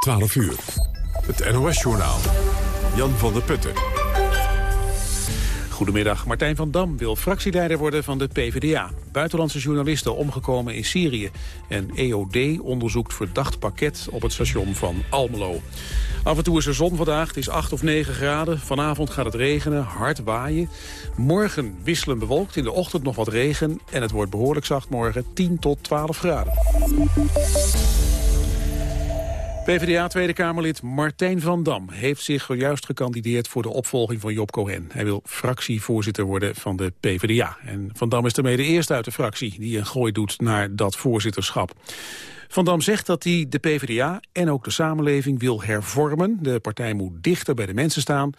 12 uur. Het NOS-journaal. Jan van der Putten. Goedemiddag. Martijn van Dam wil fractieleider worden van de PvdA. Buitenlandse journalisten omgekomen in Syrië. En EOD onderzoekt verdacht pakket op het station van Almelo. Af en toe is er zon vandaag. Het is 8 of 9 graden. Vanavond gaat het regenen, hard waaien. Morgen wisselen bewolkt. In de ochtend nog wat regen. En het wordt behoorlijk zacht morgen 10 tot 12 graden. PvdA Tweede Kamerlid Martijn van Dam heeft zich juist gekandideerd voor de opvolging van Job Cohen. Hij wil fractievoorzitter worden van de PvdA. En Van Dam is daarmee de eerste uit de fractie die een gooi doet naar dat voorzitterschap. Van Dam zegt dat hij de PvdA en ook de samenleving wil hervormen. De partij moet dichter bij de mensen staan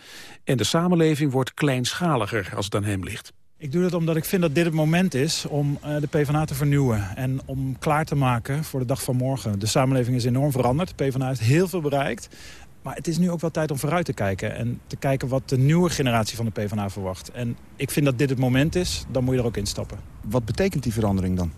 en de samenleving wordt kleinschaliger als het aan hem ligt. Ik doe dat omdat ik vind dat dit het moment is om uh, de PvdA te vernieuwen. En om klaar te maken voor de dag van morgen. De samenleving is enorm veranderd. De PvdA heeft heel veel bereikt. Maar het is nu ook wel tijd om vooruit te kijken. En te kijken wat de nieuwe generatie van de PvdA verwacht. En ik vind dat dit het moment is, dan moet je er ook instappen. Wat betekent die verandering dan?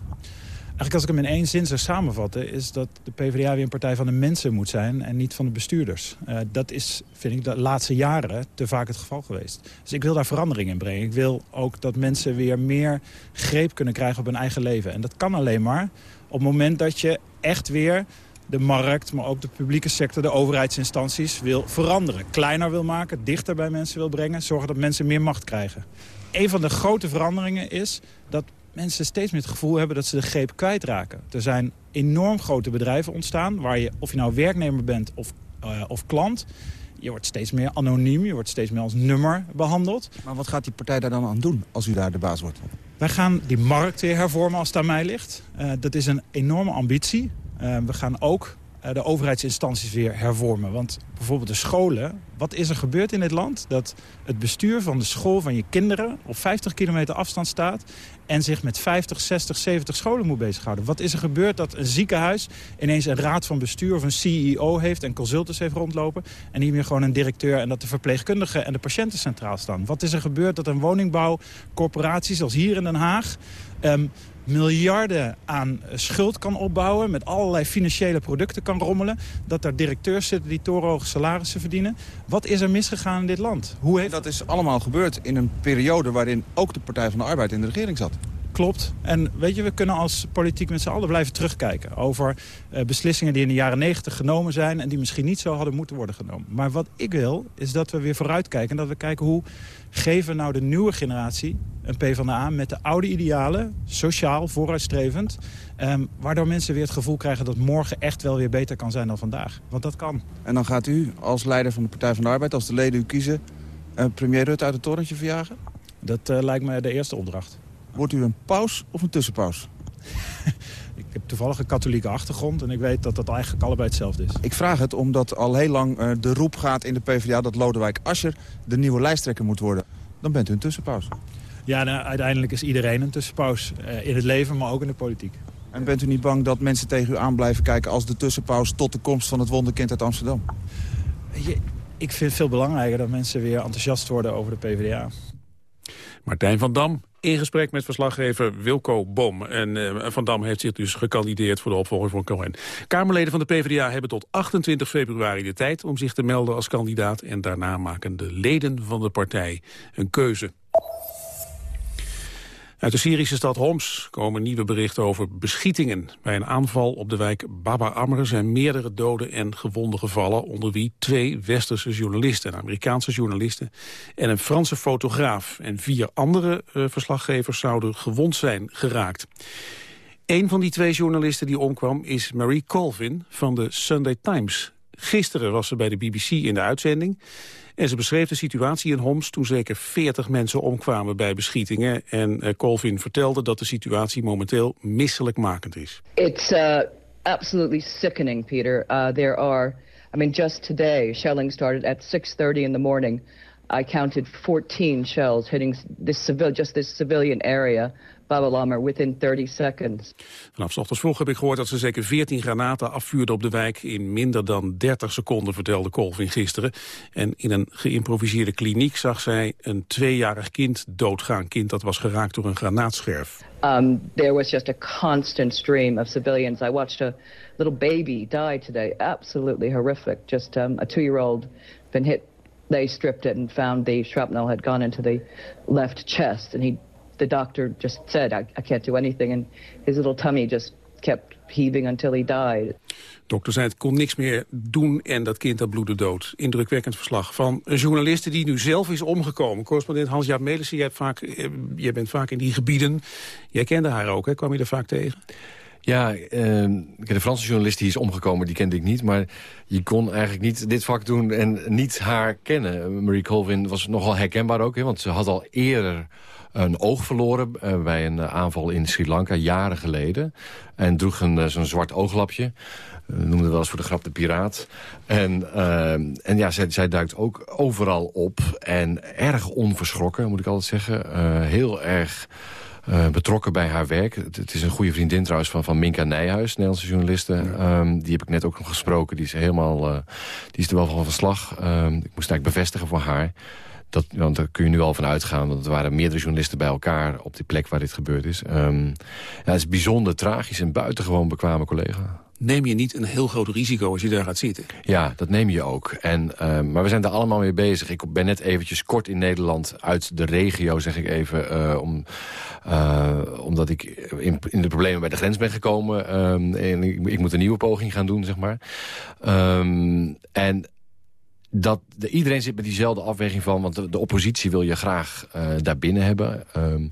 Eigenlijk als ik hem in één zin zou samenvatten... is dat de PvdA weer een partij van de mensen moet zijn en niet van de bestuurders. Uh, dat is, vind ik, de laatste jaren te vaak het geval geweest. Dus ik wil daar verandering in brengen. Ik wil ook dat mensen weer meer greep kunnen krijgen op hun eigen leven. En dat kan alleen maar op het moment dat je echt weer de markt, maar ook de publieke sector, de overheidsinstanties wil veranderen. Kleiner wil maken, dichter bij mensen wil brengen, zorgen dat mensen meer macht krijgen. Een van de grote veranderingen is dat mensen steeds meer het gevoel hebben dat ze de greep kwijtraken. Er zijn enorm grote bedrijven ontstaan... waar je, of je nou werknemer bent of, uh, of klant... je wordt steeds meer anoniem, je wordt steeds meer als nummer behandeld. Maar wat gaat die partij daar dan aan doen als u daar de baas wordt? Wij gaan die markt weer hervormen als het aan mij ligt. Uh, dat is een enorme ambitie. Uh, we gaan ook de overheidsinstanties weer hervormen. Want bijvoorbeeld de scholen, wat is er gebeurd in dit land? Dat het bestuur van de school van je kinderen op 50 kilometer afstand staat en zich met 50, 60, 70 scholen moet bezighouden. Wat is er gebeurd dat een ziekenhuis ineens een raad van bestuur of een CEO heeft... en consultants heeft rondlopen en niet meer gewoon een directeur... en dat de verpleegkundigen en de patiënten centraal staan? Wat is er gebeurd dat een woningbouwcorporatie zoals hier in Den Haag... Um, miljarden aan schuld kan opbouwen... met allerlei financiële producten kan rommelen... dat daar directeurs zitten die torenhoge salarissen verdienen. Wat is er misgegaan in dit land? Hoe heeft... Dat is allemaal gebeurd in een periode waarin ook de Partij van de Arbeid in de regering zat. Klopt. En weet je, we kunnen als politiek met z'n allen blijven terugkijken... over uh, beslissingen die in de jaren negentig genomen zijn... en die misschien niet zo hadden moeten worden genomen. Maar wat ik wil, is dat we weer vooruitkijken... en dat we kijken hoe geven nou de nieuwe generatie een PvdA... met de oude idealen, sociaal, vooruitstrevend... Um, waardoor mensen weer het gevoel krijgen dat morgen echt wel weer beter kan zijn dan vandaag. Want dat kan. En dan gaat u als leider van de Partij van de Arbeid, als de leden u kiezen... Uh, premier Rutte uit het torentje verjagen? Dat uh, lijkt mij de eerste opdracht. Wordt u een paus of een tussenpaus? ik heb toevallig een katholieke achtergrond en ik weet dat dat eigenlijk allebei hetzelfde is. Ik vraag het omdat al heel lang uh, de roep gaat in de PvdA... dat Lodewijk Asscher de nieuwe lijsttrekker moet worden. Dan bent u een tussenpaus. Ja, nou, uiteindelijk is iedereen een tussenpaus. Uh, in het leven, maar ook in de politiek. En bent u niet bang dat mensen tegen u aan blijven kijken... als de tussenpaus tot de komst van het wonderkind uit Amsterdam? Je, ik vind het veel belangrijker dat mensen weer enthousiast worden over de PvdA. Martijn van Dam, in gesprek met verslaggever Wilco Bom. En uh, Van Dam heeft zich dus gekandideerd voor de opvolger van Cohen. Kamerleden van de PvdA hebben tot 28 februari de tijd om zich te melden als kandidaat. En daarna maken de leden van de partij een keuze. Uit de Syrische stad Homs komen nieuwe berichten over beschietingen. Bij een aanval op de wijk Baba Amr zijn meerdere doden en gewonden gevallen... onder wie twee westerse journalisten, Amerikaanse journalisten... en een Franse fotograaf. En vier andere uh, verslaggevers zouden gewond zijn geraakt. Een van die twee journalisten die omkwam is Marie Colvin van de Sunday Times. Gisteren was ze bij de BBC in de uitzending... En ze beschreef de situatie in Homs toen zeker 40 mensen omkwamen bij beschietingen. En uh, Colvin vertelde dat de situatie momenteel misselijkmakend is. It's uh, absolutely sickening, Peter. Uh, there are, I mean, just today, shelling started at 6.30 in the morning. I counted 14 shells hitting this civil, just this civilian area Baba within 30 seconds. Vanaf ochtends vroeg heb ik gehoord dat ze zeker 14 granaten afvuurden op de wijk in minder dan 30 seconden, vertelde Colvin gisteren. En in een geïmproviseerde kliniek zag zij een tweejarig kind doodgaan. Kind dat was geraakt door een granaatscherf. Um, there was just a constant stream of civilians. I watched a little baby die today. Absolutely horrific. Just um, a two-year-old been hit. They stripped it and found the shrapnel had gone into the left chest, and he the doctor just said, I, I can't do anything. And his little tummy just kept heaving until he died. Dokter zei het kon niks meer doen en dat kind dat bloedde dood. Indrukwekkend verslag van een journaliste die nu zelf is omgekomen. Correspondent Hans-Jaap Melissen, jij, vaak, eh, jij bent vaak in die gebieden. Jij kende haar ook, hè? kwam je er vaak tegen? Ja, uh, de Franse journalist die is omgekomen, die kende ik niet. Maar je kon eigenlijk niet dit vak doen en niet haar kennen. Marie Colvin was nogal herkenbaar ook, hè, want ze had al eerder een oog verloren uh, bij een aanval in Sri Lanka jaren geleden. En droeg een uh, zo'n zwart ooglapje. We noemden wel eens voor de grap de piraat. En, uh, en ja, zij, zij, duikt ook overal op. En erg onverschrokken, moet ik altijd zeggen. heel erg... Uh, betrokken bij haar werk. Het, het, is een goede vriendin trouwens van, van Minka Nijhuis, Nederlandse journaliste. Um, die heb ik net ook nog gesproken. Die is helemaal, uh, die is er wel van verslag. Um, ik moest eigenlijk bevestigen voor haar. Dat, want daar kun je nu al van uitgaan. Want er waren meerdere journalisten bij elkaar op die plek waar dit gebeurd is. Um, ja, het is bijzonder tragisch en buitengewoon bekwame collega neem je niet een heel groot risico als je daar gaat zitten. Ja, dat neem je ook. En, uh, maar we zijn daar allemaal mee bezig. Ik ben net eventjes kort in Nederland uit de regio, zeg ik even... Uh, om, uh, omdat ik in, in, de problemen bij de grens ben gekomen. en ik, ik, moet een nieuwe poging gaan doen, zeg maar. Um, en dat de, iedereen zit met diezelfde afweging van... want de, oppositie wil je graag uh, daar binnen hebben. Um,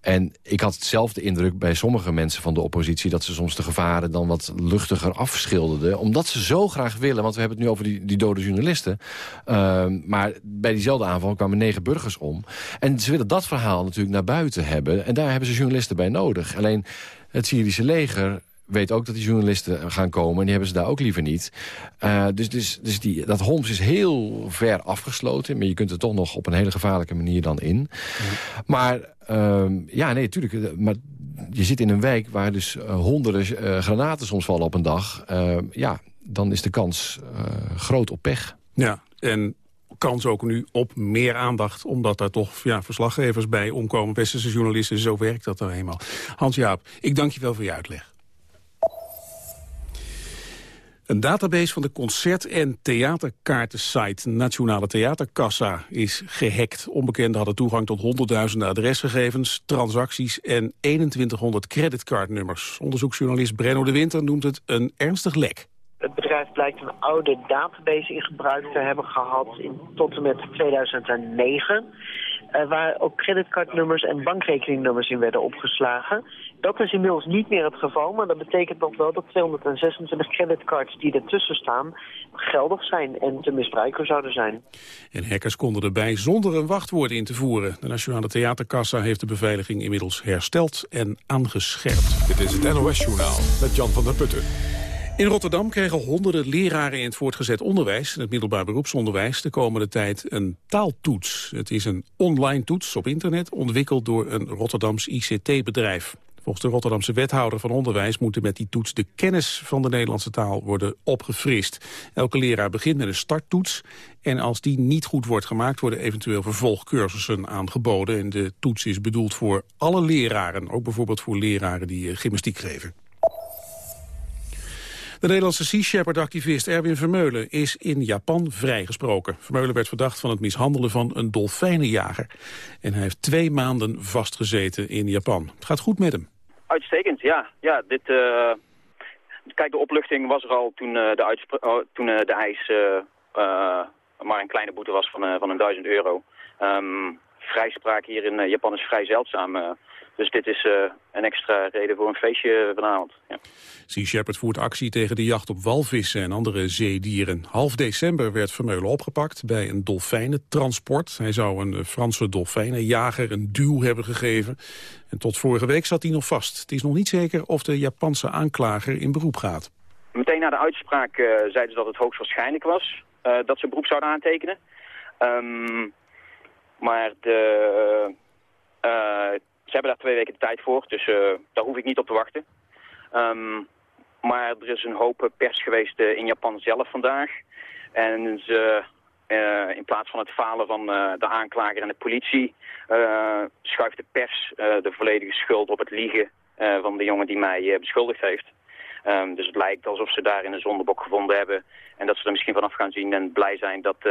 en ik had hetzelfde indruk bij sommige mensen van de oppositie... dat ze soms de gevaren dan wat luchtiger afschilderden. Omdat ze zo graag willen, want we hebben het nu over die, die dode journalisten. Uh, maar bij diezelfde aanval kwamen negen burgers om. En ze willen dat verhaal natuurlijk naar buiten hebben. En daar hebben ze journalisten bij nodig. Alleen het Syrische leger weet ook dat die journalisten gaan komen. En die hebben ze daar ook liever niet. Uh, dus dus, dus die, dat Homs is heel ver afgesloten. Maar je kunt er toch nog op een hele gevaarlijke manier dan in. Maar uh, ja, nee, natuurlijk. Eh, maar je zit in een wijk waar dus uh, honderden granaten soms vallen op een dag. ja, dan is de kans groot op pech. Ja, en kans ook nu op meer aandacht... omdat daar toch ja, verslaggevers bij omkomen, westerse journalisten. Zo werkt dat nou eenmaal. Hans-Jaap, ik dank je wel voor je uitleg. Een database van de concert- en theaterkaartensite Nationale Theaterkassa is gehackt. Onbekenden hadden toegang tot honderdduizenden adresgegevens, transacties en 2100 creditcardnummers. Onderzoeksjournalist Brenno de Winter noemt het een ernstig lek. Het bedrijf blijkt een oude database in gebruik te hebben gehad in, tot en met 2009. Uh, waar ook creditcardnummers en bankrekeningnummers in werden opgeslagen. Dat is inmiddels niet meer het geval, maar dat betekent nog wel dat 226 creditcards die ertussen staan geldig zijn en te misbruiken zouden zijn. En hackers konden erbij zonder een wachtwoord in te voeren. De Nationale Theaterkassa heeft de beveiliging inmiddels hersteld en aangescherpt. Dit is het NOS Journaal met Jan van der Putten. In Rotterdam krijgen honderden leraren in het voortgezet onderwijs... en het middelbaar beroepsonderwijs de komende tijd een taaltoets. Het is een online toets op internet ontwikkeld door een Rotterdams ICT-bedrijf. Volgens de Rotterdamse wethouder van onderwijs moeten met die toets de kennis van de Nederlandse taal worden opgefrist. Elke leraar begint met een starttoets en als die niet goed wordt gemaakt worden eventueel vervolgcursussen aangeboden. En de toets is bedoeld voor alle leraren, ook bijvoorbeeld voor leraren die eh, gymnastiek geven. De Nederlandse Sea Shepherd-activist Erwin Vermeulen is in Japan vrijgesproken. Vermeulen werd verdacht van het mishandelen van een dolfijnenjager. En hij heeft twee maanden vastgezeten in Japan. Het gaat goed met hem. Uitstekend, ja. ja dit, uh, kijk, de opluchting was er al toen, uh, de, oh, toen uh, de ijs maar een kleine boete was van, van een duizend euro. Um, vrijspraak hier in Japan is vrij zeldzaam. Dus dit is uh, een extra reden voor een feestje vanavond. Ja. Sea Shepherd voert actie tegen de jacht op walvissen en andere zeedieren. Half december werd Vermeulen opgepakt bij een dolfijnentransport. Hij zou een Franse dolfijnenjager een duw hebben gegeven. En tot vorige week zat hij nog vast. Het is nog niet zeker of de Japanse aanklager in beroep gaat. Meteen na de uitspraak uh, zeiden ze dat het hoogstwaarschijnlijk was uh, dat ze beroep zouden aantekenen. Um, maar de ze hebben daar twee weken de tijd voor, dus daar hoef ik niet op te wachten. Um, maar er is een hoop pers geweest in Japan zelf vandaag. En ze, in plaats van het falen van de aanklager en de politie... schuift de pers de volledige schuld op het liegen van de jongen die mij beschuldigd heeft. Um, dus het lijkt alsof ze daar in een zondebok gevonden hebben. En dat ze er misschien vanaf gaan zien en blij zijn dat,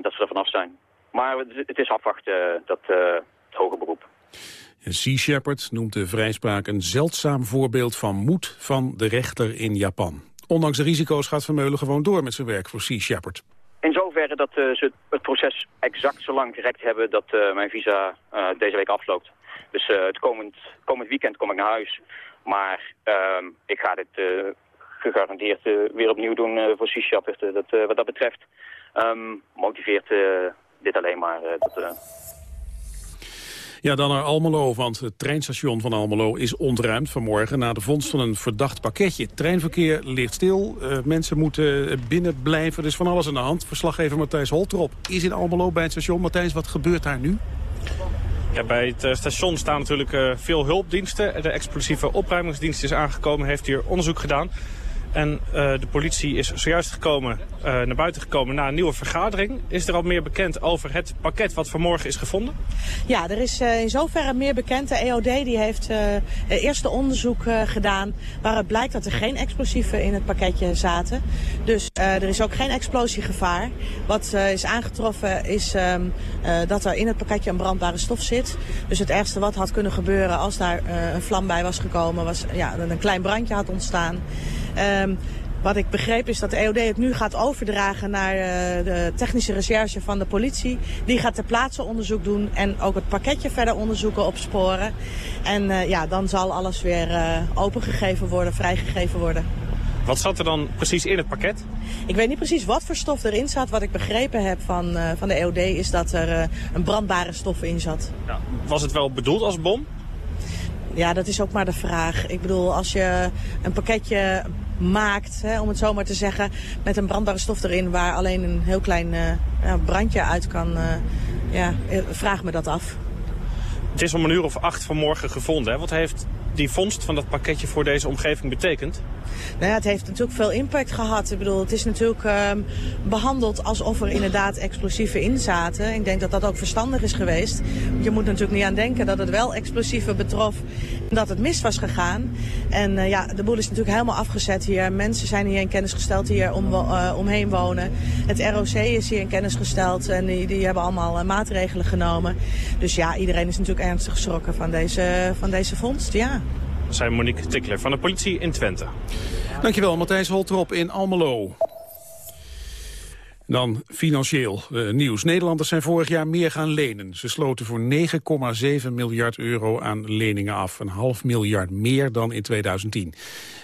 dat ze er vanaf zijn. Maar het is afwachten, dat het hoge beroep. Sea Shepherd noemt de vrijspraak een zeldzaam voorbeeld van moed van de rechter in Japan. Ondanks de risico's gaat Vermeulen gewoon door met zijn werk voor Sea Shepherd. In zoverre dat ze het proces exact zo lang gerekt hebben dat mijn visa deze week afloopt. Dus het komend, komend weekend kom ik naar huis. Maar uh, ik ga dit gegarandeerd weer opnieuw doen voor C-Sharp. Dat, wat dat betreft um, motiveert dit alleen maar. dat, ja, dan naar Almelo, want het treinstation van Almelo is ontruimd vanmorgen... na de vondst van een verdacht pakketje. Treinverkeer ligt stil, mensen moeten binnen blijven. Er is van alles aan de hand. Verslaggever Matthijs Holtrop is in Almelo bij het station. Matthijs, wat gebeurt daar nu? Ja, bij het eh, station staan natuurlijk uh, veel hulpdiensten. De explosieve opruimingsdienst is aangekomen, heeft hier onderzoek gedaan. En uh, de politie is zojuist gekomen, uh, naar buiten gekomen na een nieuwe vergadering. Is er al meer bekend over het pakket wat vanmorgen is gevonden? Ja, er is uh, in zoverre meer bekend. De EOD die heeft eerste onderzoek gedaan waaruit blijkt dat er geen explosieven in het pakketje zaten. Dus er is ook geen explosiegevaar. Wat is aangetroffen is um, dat er in het pakketje een brandbare stof zit. Dus het ergste wat had kunnen gebeuren als daar een vlam bij was gekomen was ja, een klein brandje had ontstaan. Um, wat ik begreep is dat de EOD het nu gaat overdragen naar uh, de technische recherche van de politie. Die gaat ter plaatse onderzoek doen en ook het pakketje verder onderzoeken, opsporen. En uh, ja, dan zal alles weer uh, opengegeven worden, vrijgegeven worden. Wat zat er dan precies in het pakket? Ik weet niet precies wat voor stof erin zat. Wat ik begrepen heb van, van de EOD is dat er een brandbare stof in zat. Ja, was het wel bedoeld als bom? Ja, dat is ook maar de vraag. Ik bedoel, als je een pakketje maakt, hè, om het zo maar te zeggen, met een brandbare stof erin waar alleen een heel klein ja, brandje uit kan, uh, ja, eh, vraag me dat af. Het is om een uur of acht vanmorgen gevonden. Hè? Wat heeft die vondst van dat pakketje voor deze omgeving betekent? Nou ja, het heeft natuurlijk veel impact gehad. Ik bedoel, het is natuurlijk uh, behandeld alsof er inderdaad explosieven in zaten. Ik denk dat dat ook verstandig is geweest. Je moet natuurlijk niet aan denken dat het wel explosieven betrof en dat het mis was gegaan. En uh, ja, de boel is natuurlijk helemaal afgezet hier. Mensen zijn hier in kennis gesteld die hier om, uh, omheen wonen. Het ROC is hier in kennis gesteld en die, die hebben allemaal maatregelen genomen. Dus ja, iedereen is natuurlijk ernstig geschrokken van deze, van deze vondst, ja zei Monique Tickler van de politie in Twente. Dankjewel, Matthijs Holtrop in Almelo. Dan financieel uh, nieuws. Nederlanders zijn vorig jaar meer gaan lenen. Ze sloten voor 9,7 miljard euro aan leningen af. Een half miljard meer dan in 2010.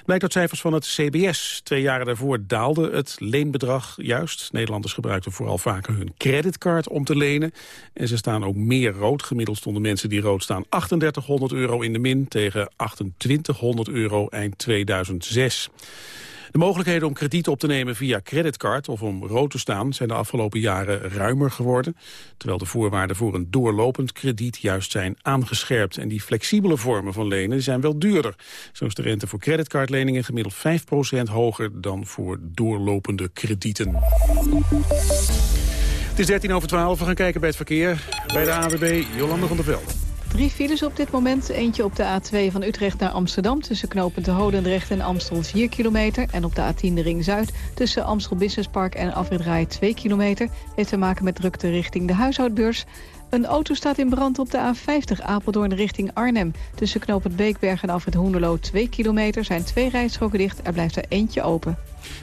Blijkt uit cijfers van het CBS. Twee jaren daarvoor daalde het leenbedrag juist. Nederlanders gebruikten vooral vaker hun creditcard om te lenen. En ze staan ook meer rood. Gemiddeld stonden mensen die rood staan 3800 euro in de min... tegen 2800 euro eind 2006. De mogelijkheden om krediet op te nemen via creditcard of om rood te staan zijn de afgelopen jaren ruimer geworden. Terwijl de voorwaarden voor een doorlopend krediet juist zijn aangescherpt. En die flexibele vormen van lenen zijn wel duurder. Zo is de rente voor creditcardleningen gemiddeld 5% hoger dan voor doorlopende kredieten. Het is 13 over 12. We gaan kijken bij het verkeer. Bij de AWB Jolande van der Velde. Drie files op dit moment. Eentje op de A2 van Utrecht naar Amsterdam... tussen knopen de Hodendrecht en Amstel 4 kilometer. En op de A10 de Ring Zuid tussen Amstel Business Park en Afrit 2 kilometer. Heeft te maken met drukte richting de huishoudbeurs. Een auto staat in brand op de A50 Apeldoorn richting Arnhem. Tussen knooppunt Beekberg en Afrit Hoenderloo 2 kilometer... zijn twee rijstroken dicht. Er blijft er eentje open.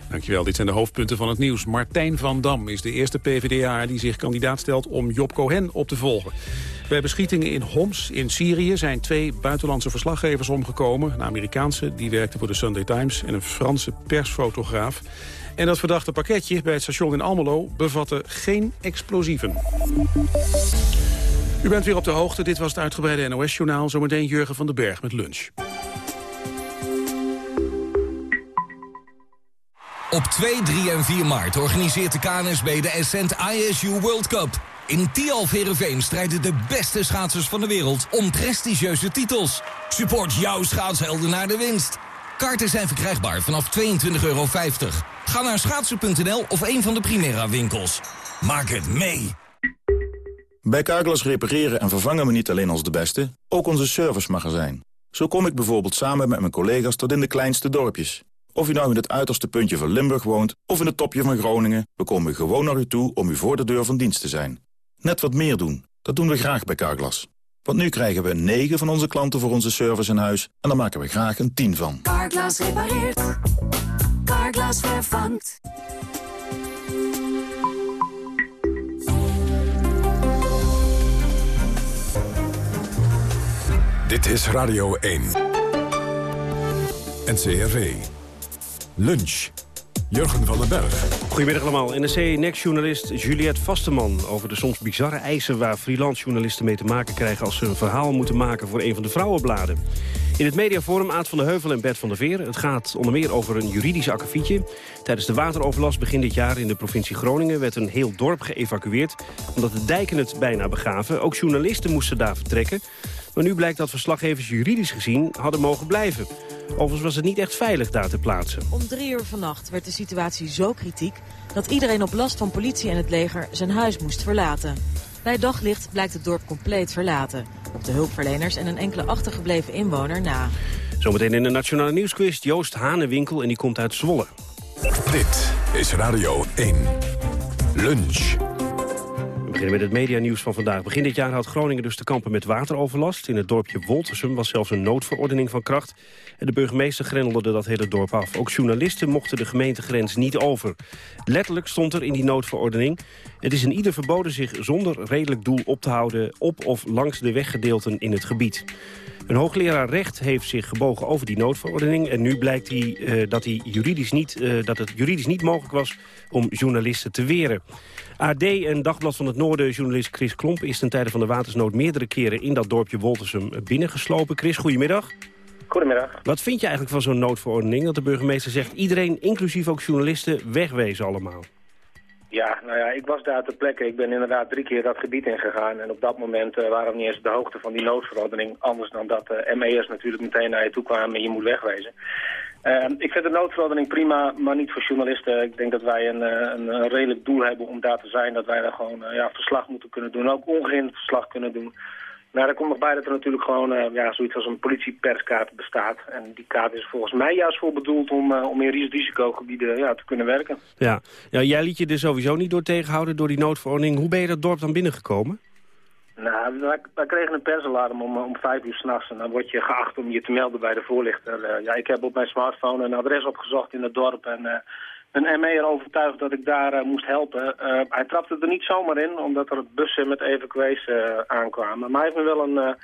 Dankjewel, dit zijn de hoofdpunten van het nieuws. Martijn van Dam is de eerste PvdA die zich kandidaat stelt om Job Cohen op te volgen. Bij beschietingen in Homs in Syrië zijn twee buitenlandse verslaggevers omgekomen. Een Amerikaanse, die werkte voor de Sunday Times, en een Franse persfotograaf. En dat verdachte pakketje bij het station in Almelo bevatte geen explosieven. U bent weer op de hoogte. Dit was het uitgebreide NOS-journaal. Zometeen Jurgen van den Berg met lunch. Op 2, 3 en 4 maart organiseert de KNSB de Ascent ISU World Cup. In Tialf Herenveen strijden de beste schaatsers van de wereld om prestigieuze titels. Support jouw schaatshelden naar de winst. Kaarten zijn verkrijgbaar vanaf 22,50 euro. Ga naar schaatsen.nl of een van de Primera winkels. Maak het mee. Bij Carglass repareren en vervangen we niet alleen ons de beste, ook onze servicemagazijn. Zo kom ik bijvoorbeeld samen met mijn collega's tot in de kleinste dorpjes. Of u nou in het uiterste puntje van Limburg woont of in het topje van Groningen... we komen gewoon naar u toe om u voor de deur van dienst te zijn. Net wat meer doen, dat doen we graag bij Carglass. Want nu krijgen we 9 van onze klanten voor onze service in huis... en daar maken we graag een 10 van. Carglass repareert. Carglass vervangt. Dit is Radio 1. NCRV. Lunch. Jurgen van den Berg. Goedemiddag allemaal. NRC-Next-journalist Juliette Vasteman... over de soms bizarre eisen waar freelance-journalisten mee te maken krijgen... als ze een verhaal moeten maken voor een van de vrouwenbladen. In het mediaforum Aad van de Heuvel en Bert van der Veer. Het gaat onder meer over een juridisch akkefietje. Tijdens de wateroverlast begin dit jaar in de provincie Groningen... werd een heel dorp geëvacueerd omdat de dijken het bijna begaven. Ook journalisten moesten daar vertrekken. Maar nu blijkt dat verslaggevers juridisch gezien hadden mogen blijven. Overigens was het niet echt veilig daar te plaatsen. Om drie uur vannacht werd de situatie zo kritiek... dat iedereen op last van politie en het leger zijn huis moest verlaten. Bij daglicht blijkt het dorp compleet verlaten. Op de hulpverleners en een enkele achtergebleven inwoner na. Zometeen in de Nationale Nieuwsquiz Joost Hanewinkel en die komt uit Zwolle. Dit is Radio 1. Lunch. Beginnen met het medianieuws van vandaag. Begin dit jaar had Groningen dus te kampen met wateroverlast. In het dorpje Woltersum was zelfs een noodverordening van kracht. En de burgemeester grendelde dat hele dorp af. Ook journalisten mochten de gemeentegrens niet over. Letterlijk stond er in die noodverordening... het is in ieder verboden zich zonder redelijk doel op te houden... op of langs de weggedeelten in het gebied. Een hoogleraar recht heeft zich gebogen over die noodverordening... en nu blijkt hij, uh, dat, hij juridisch niet, uh, dat het juridisch niet mogelijk was om journalisten te weren. AD en Dagblad van het Noorden journalist Chris Klomp... is ten tijde van de watersnood meerdere keren in dat dorpje Woltersum binnengeslopen. Chris, goedemiddag. Goedemiddag. Wat vind je eigenlijk van zo'n noodverordening? Dat de burgemeester zegt iedereen, inclusief ook journalisten, wegwezen allemaal. Ja, nou ja, ik was daar ter plekke. Ik ben inderdaad drie keer dat gebied ingegaan. En op dat moment uh, waren we niet eens de hoogte van die noodverordening. Anders dan dat uh, ME'ers natuurlijk meteen naar je toe kwamen en je moet wegwezen. Uh, ik vind de noodverordening prima, maar niet voor journalisten. Ik denk dat wij een, een, een redelijk doel hebben om daar te zijn. Dat wij daar gewoon ja, verslag moeten kunnen doen. Ook ongehinderd verslag kunnen doen. Maar daar komt nog bij dat er natuurlijk gewoon uh, ja, zoiets als een politieperskaart bestaat. En die kaart is volgens mij juist voor bedoeld om, uh, om in risicogebieden ja, te kunnen werken. Ja. ja, jij liet je er sowieso niet door tegenhouden door die noodverordening. Hoe ben je dat dorp dan binnengekomen? Nou, wij, wij kregen een persalarm om, om vijf uur s'nachts. En dan word je geacht om je te melden bij de voorlichter. Uh, ja, ik heb op mijn smartphone een adres opgezocht in het dorp en een ME'er overtuigd dat ik daar uh, moest helpen. Uh, hij trapte er niet zomaar in, omdat er bussen met evacuees uh, aankwamen. Maar hij heeft me wel een,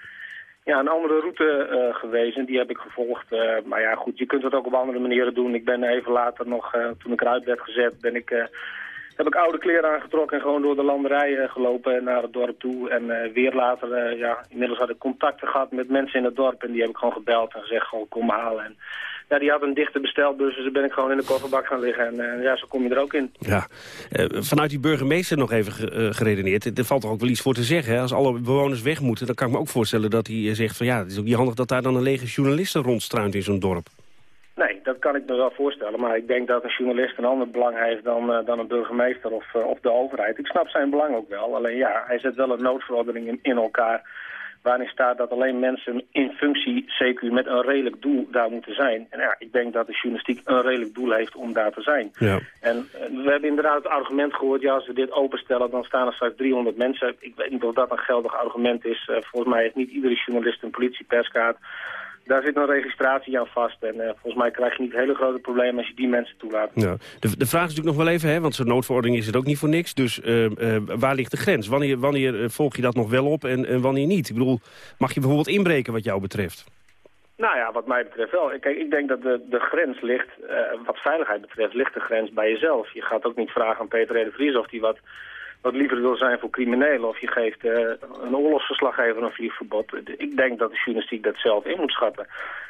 ja, een andere route gewezen. Die heb ik gevolgd. maar ja, goed, je kunt het ook op andere manieren doen. Ik ben even later nog, toen ik eruit werd gezet, ben ik, heb ik oude kleren aangetrokken... en gewoon door de landerij gelopen naar het dorp toe. En weer later, ja, inmiddels had ik contacten gehad met mensen in het dorp... en die heb ik gewoon gebeld en gezegd, gewoon kom halen. En, ja, die had een dichte bestelbus, dus dan ben ik gewoon in de kofferbak gaan liggen. En uh, ja, zo kom je er ook in. Ja, uh, vanuit die burgemeester nog even ge, uh, geredeneerd. Er valt toch ook wel iets voor te zeggen. Hè? Als alle bewoners weg moeten, dan kan ik me ook voorstellen dat hij zegt van... ja, het is ook niet handig dat daar dan een lege journalisten rondstruint in zo'n dorp. Nee, dat kan ik me wel voorstellen. Maar ik denk dat een journalist een ander belang heeft dan, dan een burgemeester of, of de overheid. Ik snap zijn belang ook wel. Alleen ja, hij zet wel een noodverordening in, in elkaar waarin staat dat alleen mensen in functie, CQ, met een redelijk doel daar moeten zijn. En ja, ik denk dat de journalistiek een redelijk doel heeft om daar te zijn. Ja. En uh, we hebben inderdaad het argument gehoord, ja, als we dit openstellen, dan staan er straks 300 mensen. Ik weet niet of dat een geldig argument is. Uh, volgens mij heeft niet iedere journalist een politieperskaart. Daar zit een registratie aan vast. En uh, volgens mij krijg je niet hele grote problemen als je die mensen toelaat. Ja. De, de vraag is natuurlijk nog wel even, hè, want zo'n noodverordening is het ook niet voor niks. Dus uh, uh, waar ligt de grens? Wanneer, wanneer volg je dat nog wel op en, en wanneer niet? Ik bedoel, mag je bijvoorbeeld inbreken wat jou betreft? Nou ja, wat mij betreft wel. Kijk, ik denk dat de, de grens ligt, wat veiligheid betreft, ligt de grens bij jezelf. Je gaat ook niet vragen aan Peter Ede Vries of hij wat wat liever wil zijn voor criminelen... of je geeft uh, een oorlogsverslaggever een vliegverbod. Ik denk dat de journalistiek dat zelf in moet schatten.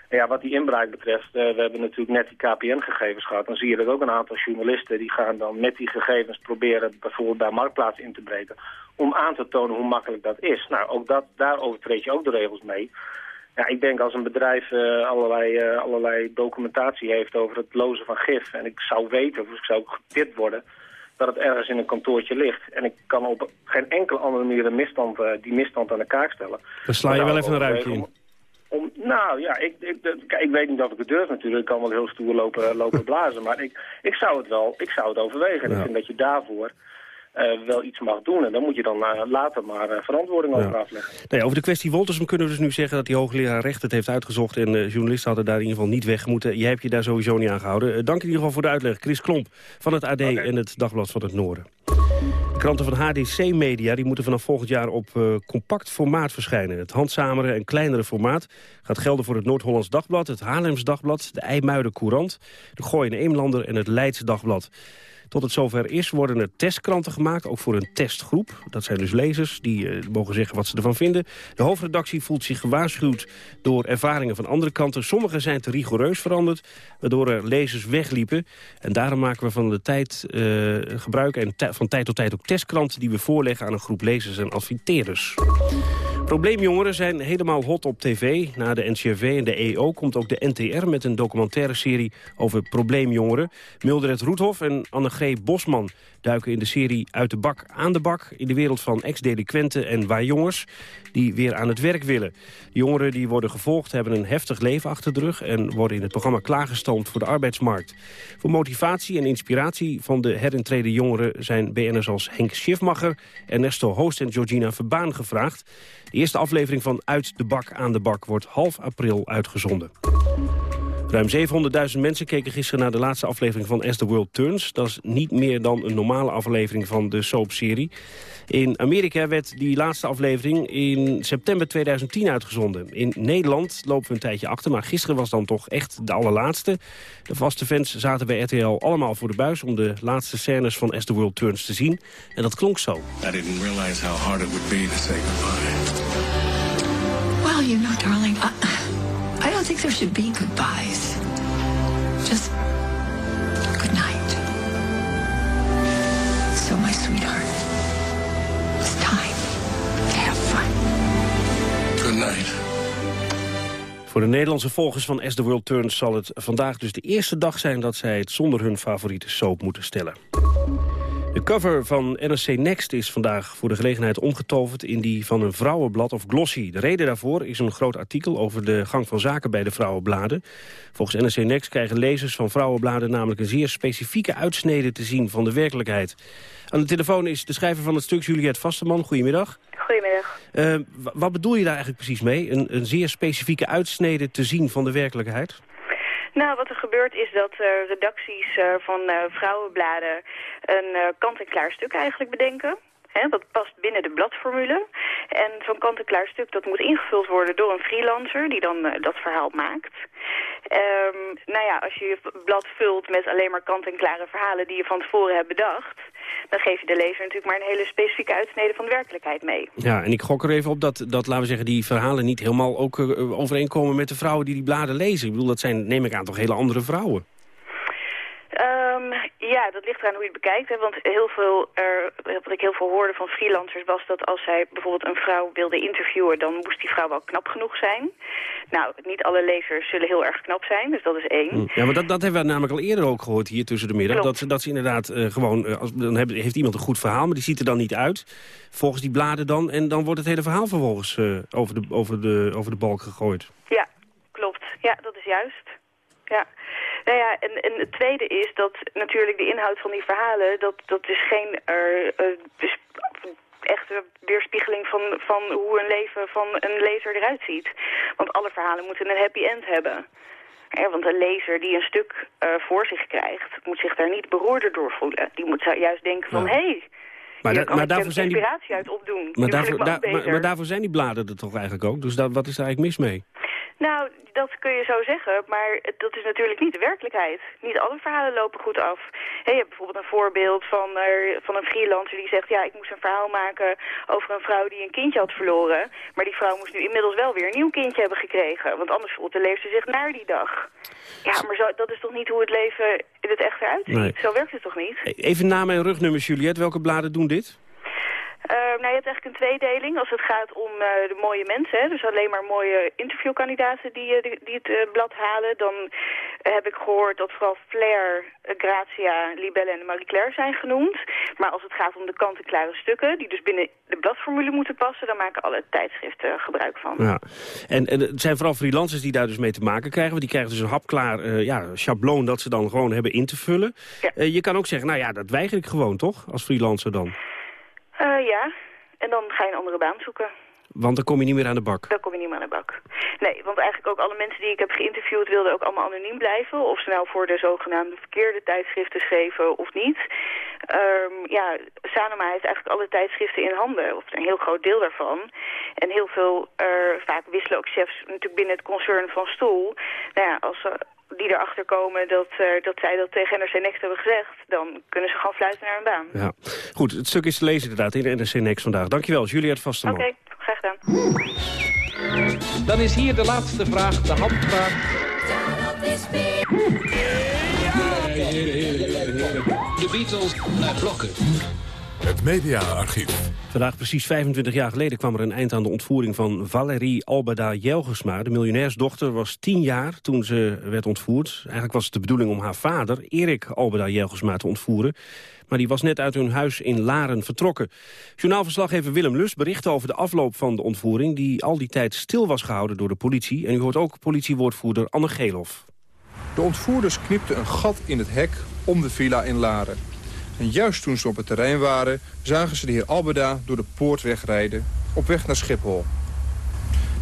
En ja, wat die inbraak betreft, uh, we hebben natuurlijk net die KPN-gegevens gehad. Dan zie je dat ook een aantal journalisten die gaan dan met die gegevens proberen... bijvoorbeeld bij Marktplaats in te breken... om aan te tonen hoe makkelijk dat is. Nou, ook dat, daar overtreed je ook de regels mee... Ja, ik denk als een bedrijf uh, allerlei, allerlei documentatie heeft over het lozen van gif... en ik zou weten, of ik zou getipt worden dat het ergens in een kantoortje ligt. En ik kan op geen enkele andere manier een misstand, uh, die misstand aan de kaak stellen. Dan sla je wel even een ruimte in. Om, nou ja, ik, ik, ik, weet niet of ik het durf natuurlijk. Ik kan wel heel stoer lopen, lopen blazen. Maar ik, ik zou het wel ik zou het overwegen. En ik vind dat je daarvoor uh, wel iets mag doen. En dan moet je dan uh, later maar uh, verantwoording over afleggen. Nee, over de kwestie Woltersum kunnen we dus nu zeggen dat die hoogleraar recht het heeft uitgezocht. En journalisten hadden daar in ieder geval niet weg moeten. Jij hebt je daar sowieso niet aan gehouden. dank in ieder geval voor de uitleg. Chris Klomp van het AD okay. en het Dagblad van het Noorden. De kranten van HDC Media die moeten vanaf volgend jaar op compact formaat verschijnen. Het handzamere en kleinere formaat gaat gelden voor het Noord-Hollands Dagblad, het Haarlems Dagblad, de IJmuiden Courant, de Gooi en Eemlander en het Leids Dagblad. Tot het zover is worden er testkranten gemaakt, ook voor een testgroep. Dat zijn dus lezers, die uh, mogen zeggen wat ze ervan vinden. De hoofdredactie voelt zich gewaarschuwd door ervaringen van andere kanten. Sommige zijn te rigoureus veranderd, waardoor er lezers wegliepen. En daarom maken we van de tijd uh, gebruik en van tijd tot tijd ook testkranten... die we voorleggen aan een groep lezers en adverteerders. Probleemjongeren zijn helemaal hot op tv. Na de NCRV en de EO komt ook de NTR met een documentaire serie over probleemjongeren. Mildred Roethoff en Annegreet Bosman duiken in de serie Uit de bak aan de bak... in de wereld van ex-delinquenten en waarjongers die weer aan het werk willen. Jongeren die worden gevolgd hebben een heftig leven achter de rug... en worden in het programma klaargestoomd voor de arbeidsmarkt. Voor motivatie en inspiratie van de herintreden jongeren... zijn BN'ers als Henk Schiffmacher, Ernesto Hoost en Georgina Verbaan gevraagd. Eerste aflevering van Uit de bak aan de bak wordt half april uitgezonden. Ruim 700.000 mensen keken gisteren naar de laatste aflevering van As the World Turns. Dat is niet meer dan een normale aflevering van de soapserie. In Amerika werd die laatste aflevering in september 2010 uitgezonden. In Nederland lopen we een tijdje achter, maar gisteren was dan toch echt de allerlaatste. De vaste fans zaten bij RTL allemaal voor de buis om de laatste scènes van As the World Turns te zien. En dat klonk zo. I didn't realize how hard it would be to say goodbye. Well, you know, darling, I... I don't think there should be goodbyes. Just good night. So, my sweetheart, it's time to have fun. Good night. Voor de Nederlandse volgers van As the World Turns zal het vandaag dus de eerste dag zijn... dat zij het zonder hun favoriete soap moeten stellen. De cover van NRC Next is vandaag voor de gelegenheid omgetoverd in die van een vrouwenblad of glossy. De reden daarvoor is een groot artikel over de gang van zaken bij de vrouwenbladen. Volgens NRC Next krijgen lezers van vrouwenbladen namelijk een zeer specifieke uitsnede te zien van de werkelijkheid. Aan de telefoon is de schrijver van het stuk Juliette Vasterman. Goedemiddag. Goedemiddag. Uh, wat bedoel je daar eigenlijk precies mee? Een, een zeer specifieke uitsnede te zien van de werkelijkheid? Nou, wat er gebeurt is dat uh, redacties uh, van uh, vrouwenbladen een kant-en-klaar stuk eigenlijk bedenken. Dat past binnen de bladformule. En zo'n kant-en-klaar stuk dat moet ingevuld worden door een freelancer die dan dat verhaal maakt. Um, nou ja, als je je blad vult met alleen maar kant-en-klare verhalen die je van tevoren hebt bedacht... dan geef je de lezer natuurlijk maar een hele specifieke uitsnede van de werkelijkheid mee. Ja, en ik gok er even op dat, dat laten we zeggen, die verhalen niet helemaal ook uh, overeenkomen met de vrouwen die die bladen lezen. Ik bedoel, dat zijn, neem ik aan, toch hele andere vrouwen? Um, ja, dat ligt eraan hoe je het bekijkt. Hè? Want heel veel, er, wat ik heel veel hoorde van freelancers was dat als zij bijvoorbeeld een vrouw wilde interviewen, dan moest die vrouw wel knap genoeg zijn. Nou, niet alle lezers zullen heel erg knap zijn, dus dat is één. Hm. Ja, maar dat, dat hebben we namelijk al eerder ook gehoord hier tussen de middag. Dat, dat ze inderdaad uh, gewoon, uh, als, dan heeft iemand een goed verhaal, maar die ziet er dan niet uit. Volgens die bladen dan, en dan wordt het hele verhaal vervolgens uh, over, de, over, de, over de balk gegooid. Ja, klopt. Ja, dat is juist. Ja. Nou ja, en, en het tweede is dat natuurlijk de inhoud van die verhalen, dat, dat is geen uh, echte weerspiegeling van, van hoe een leven van een lezer eruit ziet. Want alle verhalen moeten een happy end hebben. Ja, want een lezer die een stuk uh, voor zich krijgt, moet zich daar niet beroerder door voelen. Die moet juist denken van, hé, hey, maar, da maar daarvoor zijn inspiratie die... uit opdoen. Maar daarvoor, da maar, maar daarvoor zijn die bladen er toch eigenlijk ook? Dus da wat is daar eigenlijk mis mee? Nou, dat kun je zo zeggen, maar dat is natuurlijk niet de werkelijkheid. Niet alle verhalen lopen goed af. Hey, je hebt bijvoorbeeld een voorbeeld van, van een freelancer die zegt... ja, ik moest een verhaal maken over een vrouw die een kindje had verloren. Maar die vrouw moest nu inmiddels wel weer een nieuw kindje hebben gekregen. Want anders voelt de leefde zich naar die dag. Ja, maar zo, dat is toch niet hoe het leven in het echt eruit ziet? Nee. Zo werkt het toch niet? Even naam en rugnummers, Juliette. Welke bladen doen dit? Uh, nou, je hebt eigenlijk een tweedeling als het gaat om uh, de mooie mensen. Hè? Dus alleen maar mooie interviewkandidaten die, uh, die, het blad halen. Dan heb ik gehoord dat vooral Flair, Grazia, Libelle en Marie Claire zijn genoemd. Maar als het gaat om de kant-en-klare stukken, die dus binnen de bladformule moeten passen... dan maken alle tijdschriften gebruik van. Ja. En, en het zijn vooral freelancers die daar dus mee te maken krijgen. Want die krijgen dus een hapklaar ja, schabloon dat ze dan gewoon hebben in te vullen. Ja. je kan ook zeggen, nou ja, dat weiger ik gewoon, toch? Als freelancer dan. Uh, ja, en dan ga je een andere baan zoeken. Want dan kom je niet meer aan de bak. Dan kom je niet meer aan de bak. Nee, want eigenlijk ook alle mensen die ik heb geïnterviewd wilden ook allemaal anoniem blijven. Of ze nou voor de zogenaamde verkeerde tijdschriften schreven of niet. Um, ja, Sanoma heeft eigenlijk alle tijdschriften in handen. Of een heel groot deel daarvan. En heel veel, uh, vaak wisselen ook chefs natuurlijk binnen het concern van stoel. Nou ja, als ze die erachter komen dat, uh, dat zij dat tegen NRC Next hebben gezegd... dan kunnen ze gewoon fluiten naar een baan. Ja. Goed, het stuk is te lezen inderdaad in de NRC Next vandaag. Dankjewel, Juliette Vasteman. Oké, okay, graag gedaan. Dan is hier de laatste vraag, de handvraag. De Beatles naar blokken. Het mediaarchief. Vandaag precies 25 jaar geleden kwam er een eind aan de ontvoering van Valerie Albeda Jelgersma. De miljonairsdochter was 10 jaar toen ze werd ontvoerd. Eigenlijk was het de bedoeling om haar vader, Erik Albeda Jelgersma, te ontvoeren. Maar die was net uit hun huis in Laren vertrokken. Journaalverslaggever Willem Lus berichtte over de afloop van de ontvoering... die al die tijd stil was gehouden door de politie. En u hoort ook politiewoordvoerder Anne Gelof. De ontvoerders knipten een gat in het hek om de villa in Laren. En juist toen ze op het terrein waren, zagen ze de heer Albeda door de poort wegrijden, op weg naar Schiphol.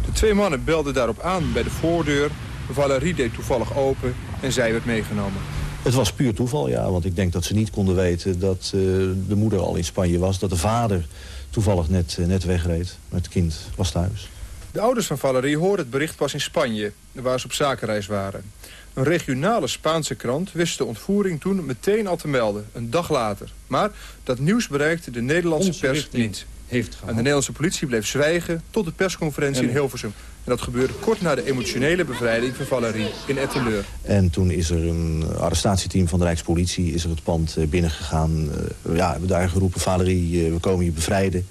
De twee mannen belden daarop aan bij de voordeur. Valerie deed toevallig open en zij werd meegenomen. Het was puur toeval, ja, want ik denk dat ze niet konden weten dat uh, de moeder al in Spanje was. Dat de vader toevallig net, uh, net wegreed, maar het kind was thuis. De ouders van Valerie hoorden het bericht pas in Spanje, waar ze op zakenreis waren. Een regionale Spaanse krant wist de ontvoering toen meteen al te melden, een dag later. Maar dat nieuws bereikte de Nederlandse pers niet. Heeft en de Nederlandse politie bleef zwijgen tot de persconferentie in Hilversum. En dat gebeurde kort na de emotionele bevrijding van Valerie in Etteleur. En toen is er een arrestatieteam van de Rijkspolitie is er het pand binnengegaan. Uh, ja, hebben daar geroepen, Valerie, uh, we komen je bevrijden.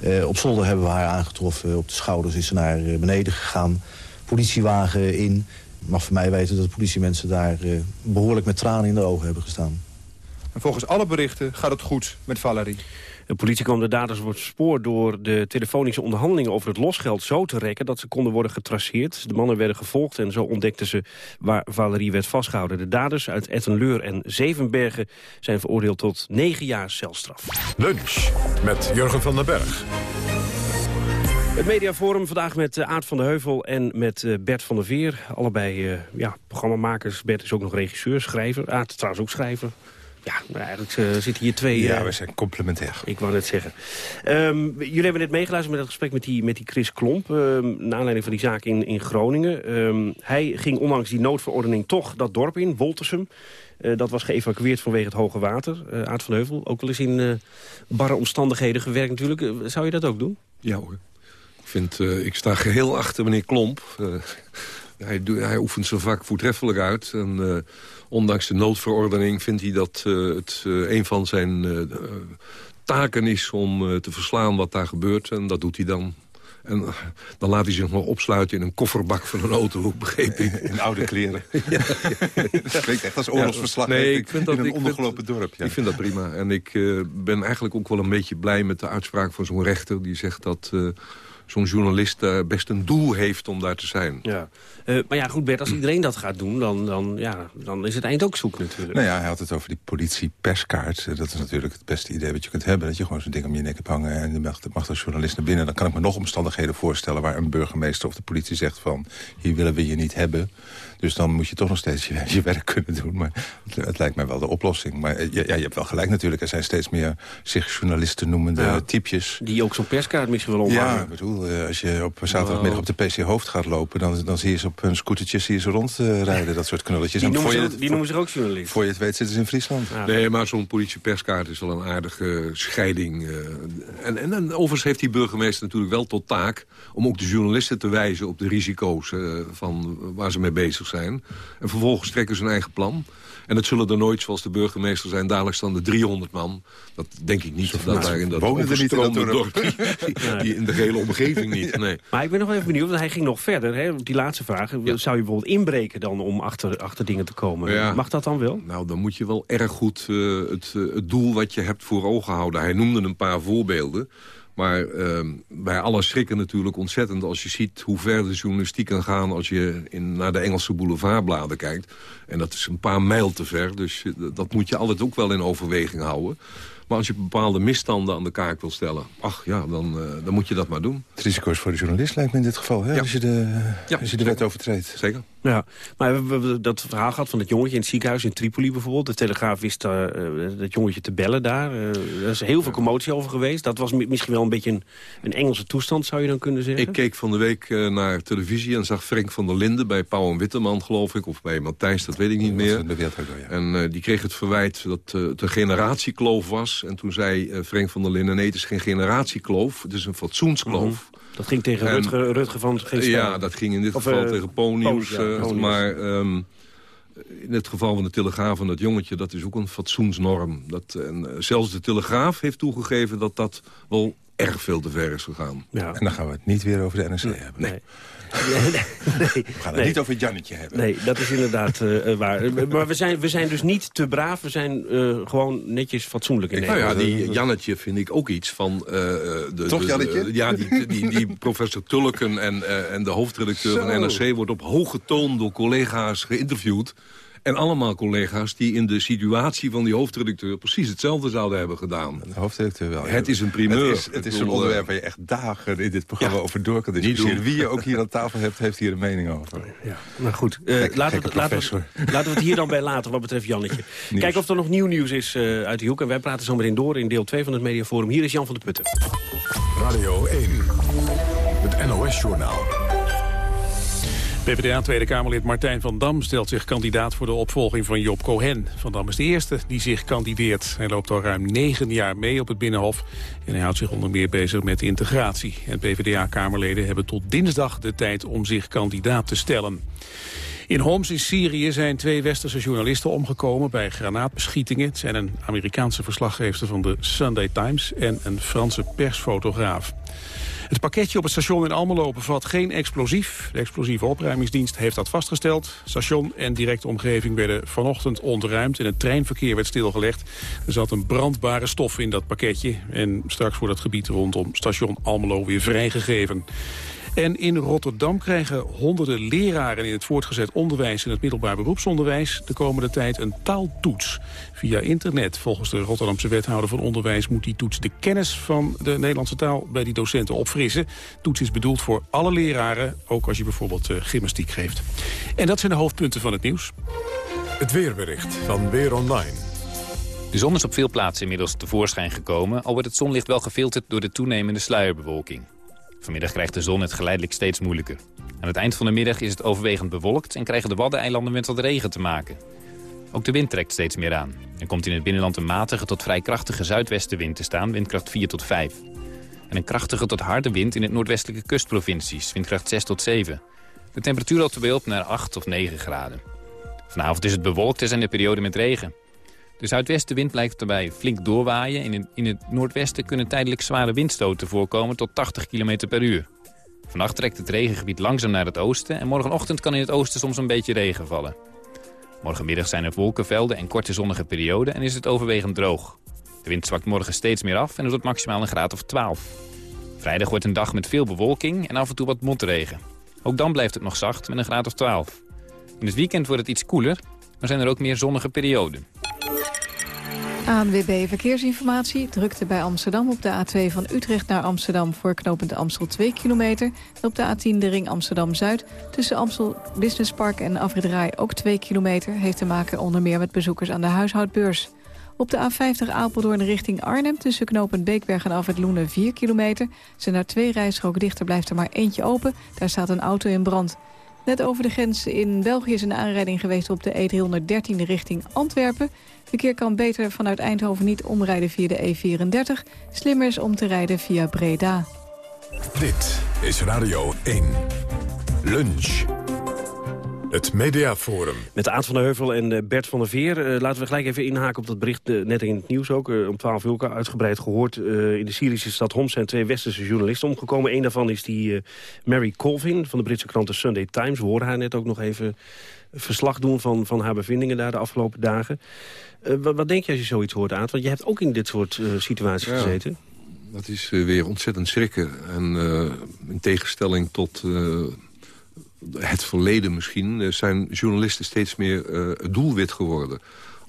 Uh, op zolder hebben we haar aangetroffen. Op de schouders is ze naar beneden gegaan. Politiewagen in mag van mij weten dat de politiemensen daar uh, behoorlijk met tranen in de ogen hebben gestaan. En volgens alle berichten gaat het goed met Valerie. De politie kwam de daders op het spoor door de telefonische onderhandelingen over het losgeld zo te rekken dat ze konden worden getraceerd. De mannen werden gevolgd en zo ontdekten ze waar Valerie werd vastgehouden. De daders uit Ettenleur en Zevenbergen zijn veroordeeld tot negen jaar celstraf. Lunch met Jurgen van den Berg. Het mediaforum vandaag met uh, Aart van de Heuvel en met uh, Bert van der Veer. Allebei uh, ja, programmamakers. Bert is ook nog regisseur, schrijver. Aart trouwens ook schrijver. Ja, maar eigenlijk zitten hier twee... Ja, we zijn complementair. Ik wou net zeggen. Um, jullie hebben net meegeluisterd met het gesprek met die, met die Chris Klomp... Um, naar aanleiding van die zaak in, in Groningen. Um, hij ging ondanks die noodverordening toch dat dorp in, Woltersum. Uh, dat was geëvacueerd vanwege het hoge water. Aart van Heuvel, ook wel eens in barre omstandigheden gewerkt natuurlijk. zou je dat ook doen? Ja hoor. Ik, vind, uh, ik sta geheel achter meneer Klomp. Uh, hij, hij, oefent zijn vak voortreffelijk uit. En uh, ondanks de noodverordening vindt hij dat het een van zijn taken is... om te verslaan wat daar gebeurt. En dat doet hij dan. En dan laat hij zich nog opsluiten in een kofferbak van een auto, begreep ik. In oude kleren. ja, ja. Dat klinkt echt als oorlogsverslag. Nee, ik vind dat, in een ondergelopen dorp. Ik vind dat prima. En ik uh, ben eigenlijk ook wel een beetje blij met de uitspraak van zo'n rechter... die zegt dat... Uh, zo'n journalist uh, best een doel heeft om daar te zijn. Ja. Uh, maar ja, goed Bert, als iedereen dat gaat doen, dan, dan, ja, dan is het eind ook zoek natuurlijk. Nou ja, hij had het over die politie-perskaart. Dat is natuurlijk het beste idee wat je kunt hebben. Dat je gewoon zo'n ding om je nek hebt hangen en je mag, mag als journalist naar binnen. Dan kan ik me nog omstandigheden voorstellen waar een burgemeester of de politie zegt van... hier willen we je niet hebben. Dus dan moet je toch nog steeds je, je werk kunnen doen. Maar het, het, lijkt mij wel de oplossing. Maar ja, ja, je hebt wel gelijk natuurlijk. Er zijn steeds meer zich journalisten noemende ja. typjes. Die ook zo'n perskaart misschien wel omhangen. Ja, ik bedoel, eh, als je op zaterdagmiddag op de PC Hoofd gaat lopen... dan, dan zie je ze op hun scootertjes zie je ze rondrijden, dat soort knulletjes. Die En noemen, voor ze, je, die noemen zich ook journalist. Voor je het weet zitten ze in Friesland. Nee, maar zo'n politieperskaart is wel een aardige scheiding. eh. en, en, en overigens heeft die burgemeester natuurlijk wel tot taak... om ook de journalisten te wijzen op de risico's eh, van waar ze mee bezig zijn. En vervolgens trekken ze hun eigen plan. En dat zullen er nooit, zoals de burgemeester zijn, dadelijk staan de 300 man. Dat denk ik niet. Dat daar in dat wonen er niet in dat overstroomde dorp. die, die in de hele omgeving niet. Nee. Maar ik ben nog even benieuwd, want hij ging nog verder. Hè, op die laatste vraag. Zou je bijvoorbeeld inbreken dan om achter, achter dingen te komen? Ja. Mag dat dan wel? Nou, dan moet je wel erg goed eh, het, eh, het doel wat je hebt voor ogen houden. Hij noemde een paar voorbeelden. Maar uh, wij allen schrikken natuurlijk ontzettend als je ziet hoe ver de journalistiek kan gaan... als je in, naar de Engelse boulevardbladen kijkt. En dat is een paar mijl te ver, dus eh, dat moet je altijd ook wel in overweging houden. Maar als je bepaalde misstanden aan de kaak wil stellen... ach ja, dan, uh, dan moet je dat maar doen. Het risico is voor de journalist lijkt me in dit geval, hè? Als, je de, als je de wet overtreedt. Zeker. Ja, maar we hebben dat verhaal gehad van het jongetje in het ziekenhuis in Tripoli bijvoorbeeld. De Telegraaf wist uh, dat jongetje te bellen daar. Uh, er is heel veel commotie over geweest. Dat was misschien wel een beetje een, een Engelse toestand, zou je dan kunnen zeggen? Ik keek van de week uh, naar televisie en zag Frank van der Linden... bij Pauw en Witteman, geloof ik, of bij Matthijs, dat weet ik niet meer. Ja. En die kreeg het verwijt dat het een generatiekloof was. En toen zei Frank van der Linden, nee, het is geen generatiekloof, het is een fatsoenskloof. Mm -hmm. Dat ging tegen en, Rutger, Rutger van geen Ja, dat ging in dit of, geval uh, tegen Ponius. ja, uh, maar um, in het geval van de Telegraaf van dat jongetje... dat is ook een fatsoensnorm. Dat, en, uh, zelfs de Telegraaf heeft toegegeven dat dat wel erg veel te ver is gegaan. Ja. En dan gaan we het niet weer over de NRC nee. hebben. Nee. Nee, nee, we gaan het nee. niet over Jannetje hebben. Nee, dat is inderdaad uh, waar. Maar we zijn, we zijn dus niet te braaf. We zijn uh, gewoon netjes fatsoenlijk in Nou ja, die Jannetje vind ik ook iets van... Uh, de, Toch, de, Jannetje? De, ja, die, die, die professor Tulken en, en de hoofdredacteur Zo. van NRC... wordt op hoge toon door collega's geïnterviewd. En allemaal collega's die in de situatie van die hoofdredacteur... precies hetzelfde zouden hebben gedaan. De hoofdredacteur wel. Het is een primeur. Het is, het is een onderwerp waar je echt dagen in dit programma ja, over door kan discussiëren. Wie je ook hier aan tafel hebt, heeft hier een mening over. Ja, maar goed. Uh, Gek, laten, we, laten, we, laten we het hier dan bij laten wat betreft Jannetje. Kijken of er nog nieuw nieuws is uh, uit die hoek. En wij praten zo meteen door in deel 2 van het Mediaforum. Hier is Jan van de Putten. Radio 1, het NOS-journaal. PvdA Tweede Kamerlid Martijn van Dam stelt zich kandidaat voor de opvolging van Job Cohen. Van Dam is de eerste die zich kandideert. Hij loopt al ruim negen jaar mee op het Binnenhof en hij houdt zich onder meer bezig met integratie. En PvdA-kamerleden hebben tot dinsdag de tijd om zich kandidaat te stellen. In Homs in Syrië zijn twee westerse journalisten omgekomen bij granaatbeschietingen. Het zijn een Amerikaanse verslaggever van de Sunday Times en een Franse persfotograaf. Het pakketje op het station in Almelo bevat geen explosief. De explosieve opruimingsdienst heeft dat vastgesteld. Station en directe omgeving werden vanochtend ontruimd... en het treinverkeer werd stilgelegd. Er zat een brandbare stof in dat pakketje... en straks wordt het gebied rondom station Almelo weer vrijgegeven. En in Rotterdam krijgen honderden leraren in het voortgezet onderwijs en het middelbaar beroepsonderwijs de komende tijd een taaltoets via internet. Volgens de Rotterdamse wethouder van onderwijs moet die toets de kennis van de Nederlandse taal bij die docenten opfrissen. Toets is bedoeld voor alle leraren, ook als je bijvoorbeeld uh, gymnastiek geeft. En dat zijn de hoofdpunten van het nieuws. Het weerbericht van Weer Online. De zon is op veel plaatsen inmiddels tevoorschijn gekomen, al wordt het zonlicht wel gefilterd door de toenemende sluierbewolking. Vanmiddag krijgt de zon het geleidelijk steeds moeilijker. Aan het eind van de middag is het overwegend bewolkt... en krijgen de Waddeneilanden met wat regen te maken. Ook de wind trekt steeds meer aan. Er komt in het binnenland een matige tot vrij krachtige zuidwestenwind te staan... windkracht 4 tot 5. En een krachtige tot harde wind in het noordwestelijke kustprovincies... windkracht 6 tot 7. De temperatuur loopt weer op naar 8 of 9 graden. Vanavond is het bewolkt en zijn er perioden met regen. De zuidwestenwind blijft daarbij flink doorwaaien. In het, in het noordwesten kunnen tijdelijk zware windstoten voorkomen tot 80 km per uur. Vannacht trekt het regengebied langzaam naar het oosten... en morgenochtend kan in het oosten soms een beetje regen vallen. Morgenmiddag zijn er wolkenvelden en korte zonnige perioden en is het overwegend droog. De wind zwakt morgen steeds meer af en het wordt maximaal een graad of 12. Vrijdag wordt een dag met veel bewolking en af en toe wat motregen. Ook dan blijft het nog zacht met een graad of 12. In het weekend wordt het iets koeler, maar zijn er ook meer zonnige perioden. ANWB Verkeersinformatie drukte bij Amsterdam op de A2 van Utrecht naar Amsterdam voor knooppunt Amstel 2 kilometer. En op de A10 de ring Amsterdam-Zuid tussen Amstel Business Park en Afrit Rai ook 2 kilometer. Heeft te maken onder meer met bezoekers aan de huishoudbeurs. Op de A50 Apeldoorn richting Arnhem tussen knooppunt Beekberg en Alfred Loenen 4 kilometer. Zijn daar twee rijstroken dichter, blijft er maar eentje open. Daar staat een auto in brand. Net over de grens in België is een aanrijding geweest op de E313 richting Antwerpen. Verkeer kan beter vanuit Eindhoven niet omrijden via de E34. Slimmer is om te rijden via Breda. Dit is Radio 1. Lunch. Het Mediaforum. Met Aad van der Heuvel en eh, Bert van der Veer. Eh, laten we gelijk even inhaken op dat bericht, eh, net in het nieuws ook. om 12 uur uitgebreid gehoord. in de Syrische stad Homs zijn twee westerse journalisten omgekomen. Eén daarvan is die Mary Colvin van de Britse krant The Sunday Times. We hoorden haar net ook nog even verslag doen van, van haar bevindingen daar de afgelopen dagen. Wat, wat, denk je als je zoiets hoort, Aad? Want je hebt ook in dit soort situaties gezeten. Dat is weer ontzettend schrikken. En in tegenstelling tot het verleden misschien... Eh, zijn journalisten steeds meer uh, doelwit geworden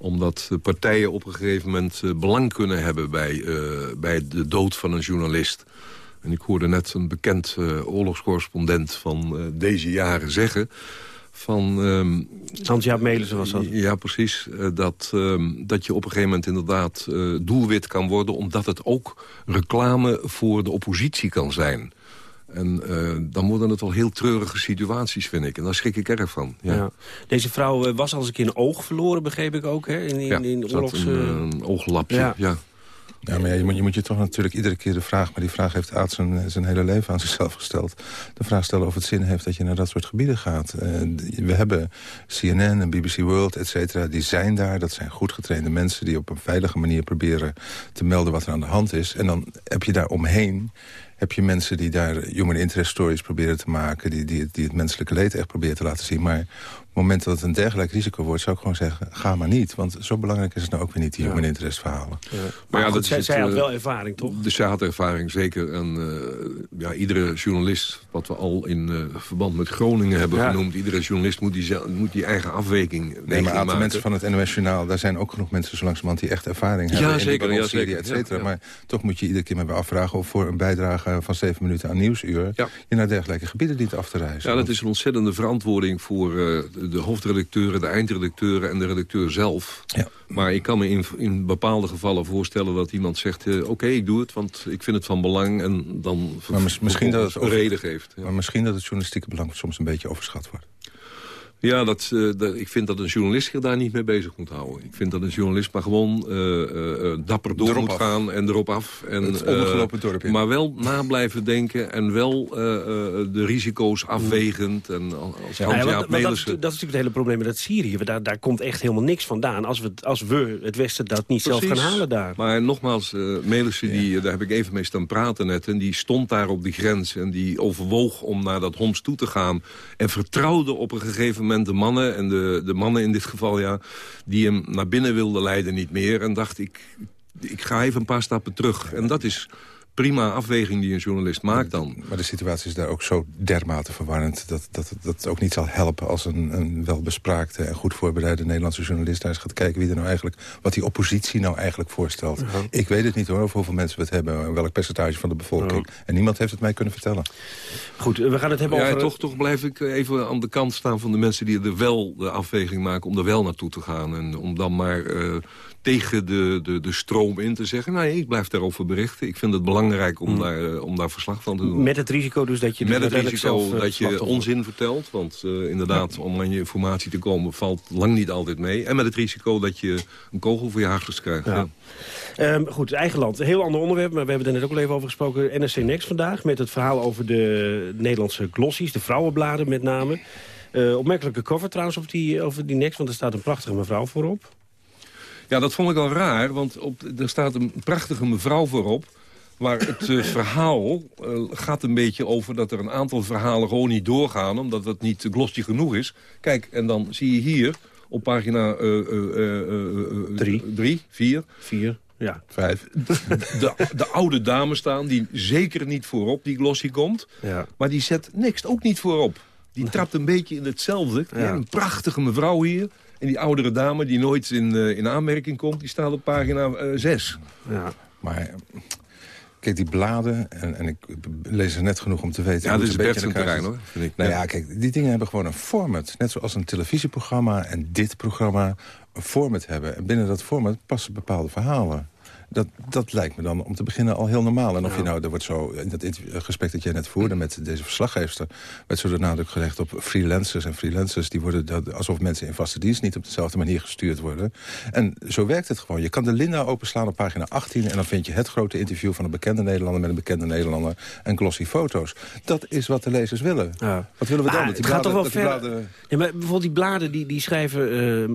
omdat partijen op een gegeven moment uh, belang kunnen hebben... Bij, uh, bij de dood van een journalist. En ik hoorde net een bekend uh, oorlogscorrespondent van deze jaren zeggen... van... Um, Hans-Jaap Melissen was dat. Ja, precies. dat, um, dat je op een gegeven moment inderdaad doelwit kan worden... omdat het ook reclame voor de oppositie kan zijn... En uh, dan worden het al heel treurige situaties, vind ik. En daar schrik ik erg van. Ja. ja. Deze vrouw uh, was als een keer een oog verloren, begreep ik ook, hè? In, in, ja, in oorlogs... een, een ooglapje, ja. ja. Ja, maar je, moet, je toch natuurlijk iedere keer de vraag... maar die vraag heeft Aad zijn, zijn hele leven aan zichzelf gesteld. De vraag stellen of het zin heeft dat je naar dat soort gebieden gaat. Uh, we hebben CNN en BBC World, et cetera, die zijn daar. Dat zijn goed getrainde mensen die op een veilige manier proberen... te melden wat er aan de hand is. En dan heb je daar omheen heb je mensen die daar human interest stories proberen te maken... die, die, die het menselijke leed echt proberen te laten zien. Maar het moment dat het een dergelijk risico wordt... zou ik gewoon zeggen, ga maar niet. Want zo belangrijk is het nou ook weer niet, die human interest verhalen. Ja. Maar, ja, dat zij, zij had eh, wel ervaring, toch? Dus zij had ervaring, zeker. En uh, ja, iedere journalist, wat we al in uh, verband met Groningen hebben ja. genoemd... iedere journalist moet die, moet die eigen afweging Nee, maar de mensen van het NOS-journaal... daar zijn ook genoeg mensen zo langzamerhand die echt ervaring hebben. Ja, zeker. Ja, zeker et cetera. Maar toch moet je iedere keer maar weer afvragen... of voor een bijdrage van zeven minuten aan Nieuwsuur... je naar dergelijke gebieden dient af te reizen. Ja, dat is een ontzettende verantwoording voor de hoofdredacteur de eindredacteuren en de redacteur zelf. Ja. Maar ik kan me in, in bepaalde gevallen voorstellen dat iemand zegt... Uh, oké, ik doe het, want ik vind het van belang en dan maar misschien dat het een reden geeft. Ja. Maar misschien dat het journalistieke belang soms een beetje overschat wordt. Ja, dat, uh, dat, ik vind dat een journalist zich daar niet mee bezig moet houden. Ik vind dat een journalist maar gewoon uh, dapper door moet gaan en erop af. En, het ondergelopen dorp Maar wel na blijven denken en wel de risico's afwegend. En als ja, ja, dat, dat, is natuurlijk het hele probleem met Syrië. Daar, daar komt echt helemaal niks vandaan. Als we, als we het Westen dat niet Precies. zelf gaan halen daar. Maar nogmaals, Melissen, die, daar heb ik even mee staan praten net. En die stond daar op die grens en die overwoog om naar dat Homs toe te gaan. En vertrouwde op een gegeven moment de mannen, en de, de mannen in dit geval, ja, die hem naar binnen wilden leiden niet meer. En dacht, ik, ik ga even een paar stappen terug. En dat is prima afweging die een journalist maakt dan. Maar de situatie is daar ook zo dermate verwarrend... dat, dat, dat het ook niet zal helpen als een, een welbespraakte en goed voorbereide Nederlandse journalist... daar eens gaat kijken wie er nou eigenlijk, wat die oppositie nou eigenlijk voorstelt. Uh -huh. Ik weet het niet hoor, of hoeveel mensen we het hebben... welk percentage van de bevolking. Uh -huh. En niemand heeft het mij kunnen vertellen. Goed, we gaan het hebben ja, over... Toch, toch blijf ik even aan de kant staan van de mensen die er wel de afweging maken... om er wel naartoe te gaan en om dan maar... Uh, tegen de, de, de stroom in te zeggen... nee, ik blijf daarover berichten. Ik vind het belangrijk om, hmm. daar, uh, om daar verslag van te doen. Met het risico dus dat je... Met het risico uh, dat je onzin vertelt. Want uh, inderdaad, om aan je informatie te komen... valt lang niet altijd mee. En met het risico dat je een kogel voor je hartjes krijgt. Ja. Ja. Um, goed, eigen land. Een heel ander onderwerp, maar we hebben er net ook al even over gesproken. NRC Next vandaag, met het verhaal over de Nederlandse glossies. De vrouwenbladen met name. opmerkelijke cover trouwens over die, over die Next, want er staat een prachtige mevrouw voorop. Ja, dat vond ik al raar, want op, er staat een prachtige mevrouw voorop... Maar het uh, verhaal uh, gaat een beetje over dat er een aantal verhalen gewoon niet doorgaan... omdat het niet glossy genoeg is. Kijk, en dan zie je hier op pagina 3, uh, 4... 4, ja. Vijf. De, de oude dame staan, die zeker niet voorop die glossy komt. Ja. Maar die zet niks ook niet voorop. Die trapt een beetje in hetzelfde. Ja. Een prachtige mevrouw hier. En die oudere dame die nooit in, uh, in aanmerking komt, die staat op pagina 6. Uh, ja. Maar Kijk, die bladen, en, en ik lees er net genoeg om te weten... Ja, het is een elkaar zijn terrein, hoor, vind ik. Nou Ja. ja, kijk, die dingen hebben gewoon een format. Net zoals een televisieprogramma en dit programma een format hebben. En binnen dat format passen bepaalde verhalen. Dat, dat lijkt me dan om te beginnen al heel normaal. En of je nou, er wordt zo, in dat eh, gesprek dat jij net voerde met deze verslaggever... werd zo de nadruk gelegd op freelancers. En freelancers die worden dat, alsof mensen in vaste dienst niet op dezelfde manier gestuurd worden. En zo werkt het gewoon. Je kan de Linda openslaan op pagina 18... en dan vind je het grote interview van een bekende Nederlander... met een bekende Nederlander en glossy foto's. Dat is wat de lezers willen. Wat willen we dan? Dat die het gaat toch wel ver. bladen- Ja, maar bijvoorbeeld die bladen die, die schrijven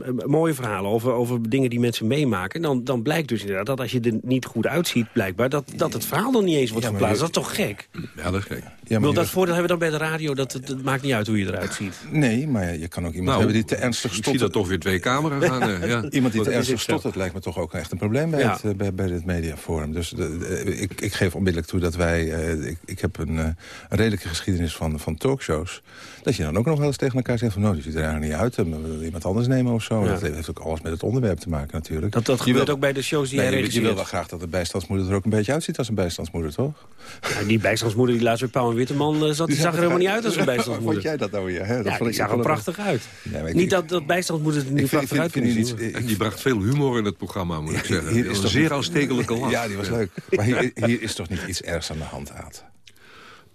eh, mooie verhalen over, over dingen die mensen meemaken. Dan, dan blijkt dus inderdaad dat als je er niet goed uitziet, blijkbaar, dat, dat het verhaal dan niet eens wordt Ja, geplaatst. Dat is toch gek? Ja, dat is gek. Ja, maar dat voordeel hebben we dan bij de radio, dat het, het maakt niet uit hoe je eruit ziet. Nee, maar je kan ook iemand Nou, hebben die te ernstig ik zie stottert. dat toch weer twee camera's aan. eh, ja. Iemand die te ernstig het stottert lijkt me toch ook echt een probleem bij, Ja. het, eh, bij, bij dit mediaforum. Dus de- de- ik, ik geef onmiddellijk toe dat wij... eh, ik, ik heb een, eh, een redelijke geschiedenis van, van talkshows. Dat je dan ook nog wel eens tegen elkaar zegt van... nou, die ziet er eigenlijk niet uit. we willen iemand anders nemen of zo. Ja. Dat heeft ook alles met het onderwerp te maken natuurlijk. Dat, dat Je gebeurt wil- ook bij de shows die Nee, jij je, je wil. Wel graag dat de bijstandsmoeder er ook een beetje uitziet als een bijstandsmoeder, toch? Ja, die bijstandsmoeder die laatst bij Pauw en Witteman eh, zat, die zag er helemaal niet uit als een bijstandsmoeder. vond jij dat nou weer? Hè? Dat Ja, vond die ik- zag ik er prachtig uit. Nee, maar ik- Niet dat, dat bijstandsmoeders er niet Ik prachtig uit vind- kunnen zien. niet- En die bracht veel humor in het programma, moet ik zeggen. Hier is een toch zeer niet- aanstekelijke lach. Ja, die was leuk. Maar hier, hier is toch niet iets ergs aan de hand, Aad?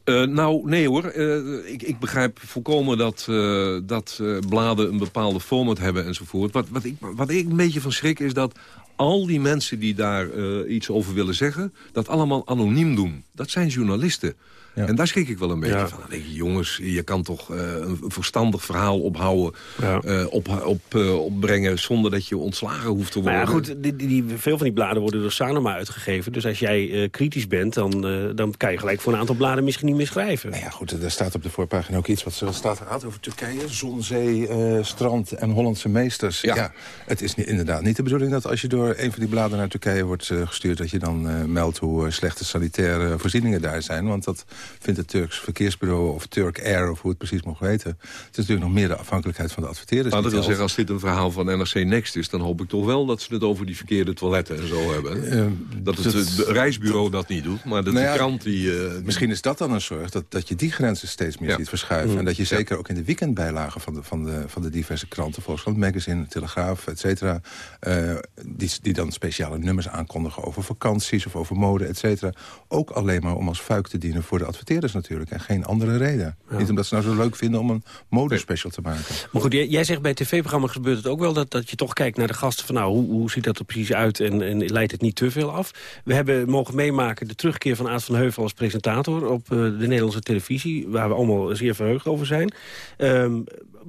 Eh, nou, nee hoor. Eh, ik, ik begrijp volkomen dat, eh, dat eh, bladen een bepaalde format hebben enzovoort. Wat, wat, ik, wat ik een beetje van schrik is dat al die mensen die daar eh, iets over willen zeggen... dat allemaal anoniem doen. Dat zijn journalisten. En daar schrik ik wel een beetje Ja. van. Dan denk je, jongens, je kan toch eh, een verstandig verhaal ophouden... eh, op, op, eh, opbrengen zonder dat je ontslagen hoeft te Maar worden. ja, goed, die, die, veel van die bladen worden door Sanoma uitgegeven. Dus als jij eh, kritisch bent, dan, eh, dan kan je gelijk voor een aantal bladen misschien niet meer schrijven. Nou ja, goed, er staat op de voorpagina ook iets. Wat wat staat er uit over Turkije? Zon, zee, eh, strand en Hollandse meesters. Ja. het is niet, inderdaad niet de bedoeling dat als je door een van die bladen naar Turkije wordt gestuurd... dat je dan eh, meldt hoe slechte sanitaire voorzieningen daar zijn. Want dat vindt het Turks verkeersbureau of Turk Air of hoe het precies mag weten. Het is natuurlijk nog meer de afhankelijkheid van de adverteerders. Nou, dat wil zeggen, als dit een verhaal van NRC Next is... dan hoop ik toch wel dat ze het over die verkeerde toiletten en zo hebben. Eh, dat het dat- reisbureau dat niet doet, maar dat Nou de krant die... eh, die- Misschien is dat dan een zorg, dat, dat je die grenzen steeds meer Ja. ziet verschuiven. Mm. En dat je zeker ook in de weekendbijlagen van de, van de, van de diverse kranten... Volkskrant, Magazine, Telegraaf, et cetera... eh, die, die dan speciale nummers aankondigen over vakanties of over mode, et cetera... ook alleen maar om als fuik te dienen voor de adverteerders natuurlijk. En geen andere reden. Niet omdat ze nou zo leuk vinden om een modespecial te maken. Maar goed, jij, jij zegt bij tv-programma's gebeurt het ook wel... Dat, dat je toch kijkt naar de gasten van nou, hoe, hoe ziet dat er precies uit... En, en leidt het niet te veel af. We hebben mogen meemaken de terugkeer van Aad van Heuvel als presentator... op eh, de Nederlandse televisie, waar we allemaal zeer verheugd over zijn. Ehm,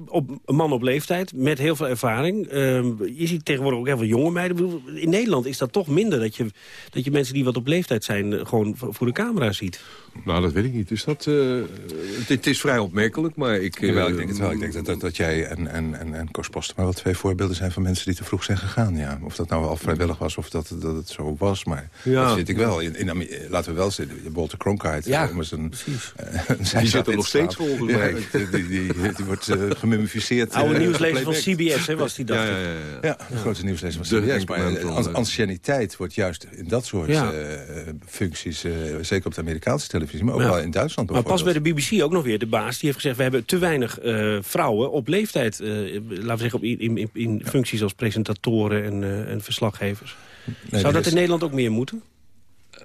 op, een man op leeftijd, met heel veel ervaring. Ehm, je ziet tegenwoordig ook heel veel jonge meiden. Bedoel, In Nederland is dat toch minder, dat je, dat je mensen die wat op leeftijd zijn... eh, gewoon voor de camera ziet. Nou, dat weet ik niet. Is dat, eh, het, het is vrij opmerkelijk, maar ik... eh, Jawel, ik denk het wel. Ik denk dat, dat, dat jij en, en, en, en Koos Postema wel twee voorbeelden zijn van mensen die te vroeg zijn gegaan. Ja. Of dat nou wel vrijwillig was of dat, dat het zo was. Maar Ja. dat vind ik wel. In, in, Amer- laten we wel zeggen, Walter Cronkite. Ja, om eens een, precies. eh, zijstap zit er nog steeds volgens Ja, mij. die, die, die, die wordt eh, gemummificeerd. Oude eh, nieuwslezer van. CBS, was die, dacht Ja, ja, ja, ja. Ja, de grootste nieuwslezer van CBS. Maar eh, eh, anciëniteit wordt juist in dat soort eh, functies... eh, zeker op de Amerikaanse televisie, maar ook Ja. wel in Duitsland Maar pas bij de BBC ook nog weer, de baas, die heeft gezegd... we hebben te weinig eh, vrouwen op leeftijd, eh, laten we zeggen, op, in, in, in functies als presentatoren en, eh, en verslaggevers. Zou dat is- in Nederland ook meer moeten?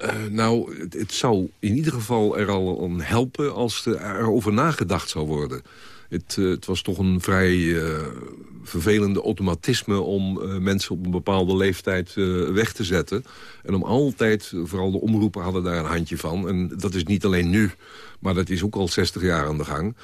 Eh, nou, het, het zou in ieder geval er al aan helpen als er erover nagedacht zou worden. Het, het was toch een vrij eh, vervelende automatisme om eh, mensen op een bepaalde leeftijd eh, weg te zetten. En om altijd, eh, vooral de omroepen hadden daar een handje van. En dat is niet alleen nu, maar dat is ook al 60 jaar aan de gang.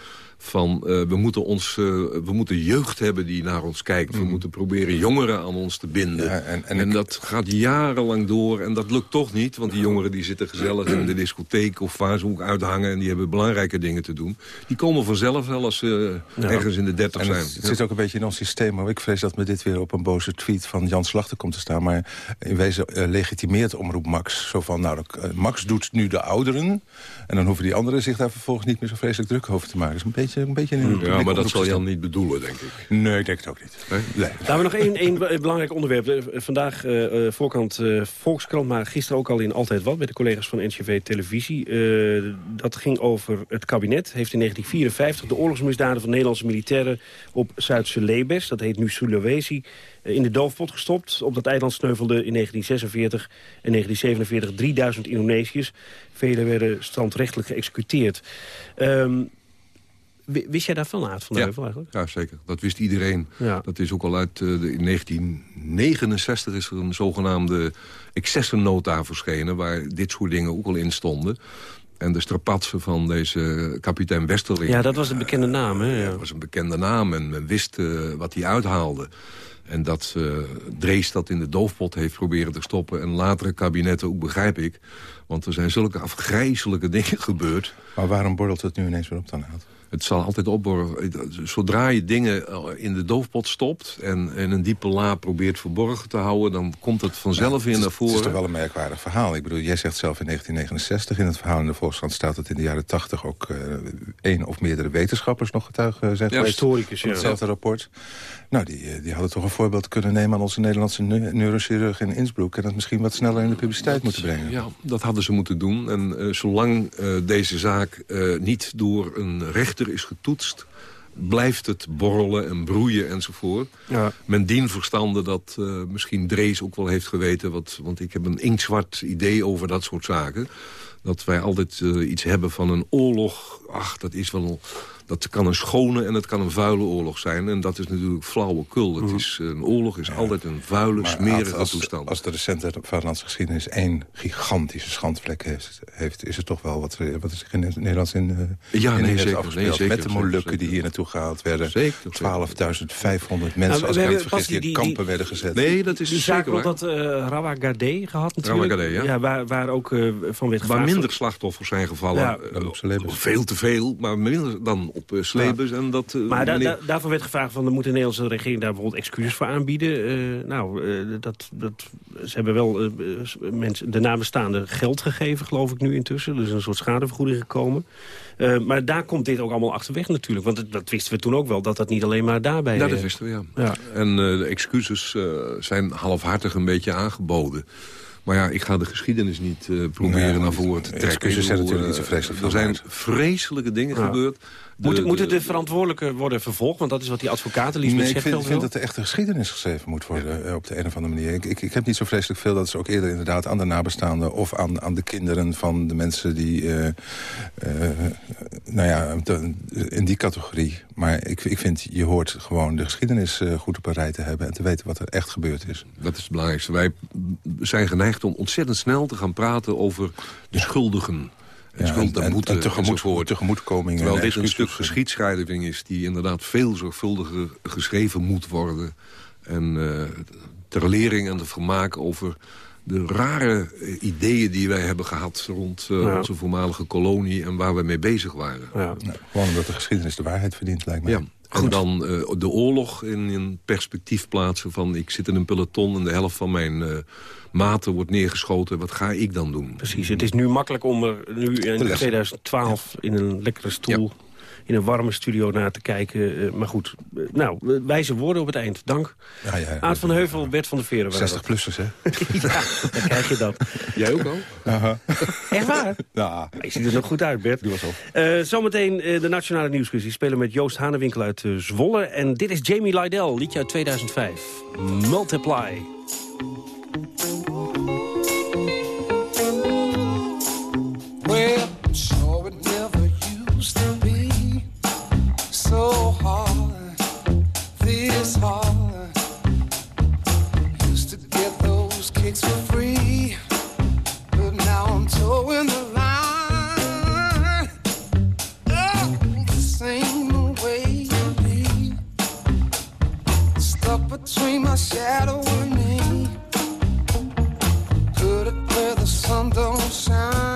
Van, eh, we, moeten ons, eh, we moeten jeugd hebben die naar ons kijkt. We moeten proberen jongeren aan ons te binden. Ja, en- en en ik- dat gaat jarenlang door en dat lukt toch niet. Want die jongeren die zitten gezellig in de discotheek of waar ze ook uithangen... en die hebben belangrijke dingen te doen. Die komen vanzelf wel als ze Ja. ergens in de dertig zijn. het zit ook een beetje in ons systeem. Maar ik vrees dat me dit weer op een boze tweet van Jan Slachter komt te staan. Maar in wezen uh, legitimeert Omroep Max. Zo van, nou, Max doet nu de ouderen. En dan hoeven die anderen zich daar vervolgens niet meer zo vreselijk druk over te maken. Dat is een beetje, een beetje een Ja, maar dat zal Jan niet bedoelen, denk ik. Nee, ik denk het ook niet. Nee? Nee. Laten we nog één, één belangrijk onderwerp. Vandaag uh, voorkant Volkskrant, maar gisteren ook al in Altijd Wat... bij de collega's van NCV Televisie. dat ging over het kabinet. Heeft in 1954 de oorlogsmisdaden van Nederlandse militairen... op Zuidse Lebes, dat heet nu Sulawesi, in de doofpot gestopt. Op dat eiland sneuvelden in 1946 en 1947 3000 Indonesiërs. Velen werden strandrechtelijk geëxecuteerd. Um, Wist jij daarvan, Aad van de ja. Heuvel eigenlijk? Ja, zeker. Dat wist iedereen. Ja. Dat is ook al uit uh, de, in 1969 is er een zogenaamde excessennota verschenen... waar dit soort dingen ook al in stonden. En de strapatsen van deze kapitein Westerling... Ja, dat was een bekende naam, hè? Ja. Dat was een bekende naam en men wist uh, wat hij uithaalde. En dat uh, Drees dat in de doofpot heeft proberen te stoppen... en latere kabinetten ook, begrijp ik. Want er zijn zulke afgrijzelijke dingen gebeurd. Maar waarom borrelt het nu ineens weer op dan, Aad? Het zal altijd opborrelen. Zodra je dingen in de doofpot stopt... en, en een diepe la probeert verborgen te houden... dan komt het vanzelf ja, weer naar voren. Het is toch wel een merkwaardig verhaal. Ik bedoel, jij zegt zelf in 1969... in het verhaal in de Volkskrant staat dat in de jaren 80... ook uh, één of meerdere wetenschappers nog getuigen zijn ja, geweest. historicus, van hetzelfde ja. rapport. Nou, die, die hadden toch een voorbeeld kunnen nemen... aan onze Nederlandse ne neurochirurg in Innsbruck... en dat misschien wat sneller in de publiciteit moeten brengen. Ja, dat hadden ze moeten doen. En uh, zolang uh, deze zaak uh, niet door een rechter is getoetst blijft het borrelen en broeien enzovoort. Ja. Men dien verstande dat uh, misschien Drees ook wel heeft geweten... Wat, want ik heb een inktzwart idee over dat soort zaken... dat wij altijd uh, iets hebben van een oorlog. Ach, dat is wel... Dat kan een schone en het kan een vuile oorlog zijn. En dat is natuurlijk flauwekul. Het is, een oorlog is ja. altijd een vuile, maar smerige als, toestand. Als de recente vaderlandse geschiedenis één gigantische schandvlek heeft, heeft... is het toch wel wat, wat is in het Nederlands in, uh, ja, in nee, de zeker, afgespeeld. nee, zeker, Met de Molukken die hier naartoe gehaald werden. 12.500 mensen, nou, als ik we het vergis, die, die in kampen werden gezet. Nee, dat is die zeker zaak dat uh, Rawagade gehad natuurlijk. Rawagade, ja. ja waar, waar ook uh, van werd Waar minder slachtoffers zijn gevallen. Ja, veel te veel, maar minder dan op uh. En dat, uh, maar da da daarvoor werd gevraagd van, moet de Nederlandse regering daar bijvoorbeeld excuses voor aanbieden. Uh, nou, uh, dat, dat, ze hebben wel mensen, de nabestaanden geld gegeven, geloof ik nu intussen. Dus een soort schadevergoeding gekomen. maar daar komt dit ook allemaal achterweg natuurlijk. Want het, dat wisten we toen ook wel, dat dat niet alleen maar daarbij... Ja, dat wisten we, ja. ja. En de excuses zijn halfhartig een beetje aangeboden. Maar ja, ik ga de geschiedenis niet uh, proberen naar voren te trekken. Excuses zijn natuurlijk niet zo vreselijk Er zijn vreselijke dingen gebeurd. De, moeten, moeten de verantwoordelijken worden vervolgd? Want dat is wat die advocaten Liesbeth nee, ik vind, dat er echt een geschiedenis geschreven moet worden ja. op de een of andere manier. Ik, ik, ik, heb niet zo vreselijk veel. Dat is ook eerder inderdaad aan de nabestaanden... of aan, aan de kinderen van de mensen die... Uh, uh, nou ja, in die categorie. Maar ik, ik vind, je hoort gewoon de geschiedenis goed op een rij te hebben... en te weten wat er echt gebeurd is. Dat is het belangrijkste. Wij zijn geneigd om ontzettend snel te gaan praten over de schuldigen... En, ja, en, en, en tegemoet, tegemoetkoming. Terwijl dit een stuk geschiedschrijving is... die inderdaad veel zorgvuldiger geschreven moet worden. En uh, ter lering en de vermaak over de rare ideeën die wij hebben gehad... rond uh, ja. onze voormalige kolonie en waar we mee bezig waren. Ja. Ja, gewoon omdat de geschiedenis de waarheid verdient, lijkt mij. Ja. En dan uh, de oorlog in, in perspectief plaatsen van... ik zit in een peloton en de helft van mijn uh, maten wordt neergeschoten. Wat ga ik dan doen? Precies, het is nu makkelijk om er nu in 2012 in een lekkere stoel... Ja. In een warme studio naar te kijken. Uh, maar goed, nou, wijze woorden op het eind. Dank. Ja, ja, Aad van Heuvel, Bert van der Veren. 60-plussers, hè? ja, dan krijg je dat. Jij ook al? Aha. Echt waar? Ja. Je ziet er nog goed uit, Bert. Doe was op. Uh, zometeen uh, de Nationale Nieuwsquiz. Die spelen met Joost Hanewinkel uit uh, Zwolle. En dit is Jamie Lydell, liedje uit 2005. Multiply. so hard, this hard. Used to get those kicks for free, but now I'm towing the line. Oh, way. Stuck between my shadow and me. Put it where the sun don't shine?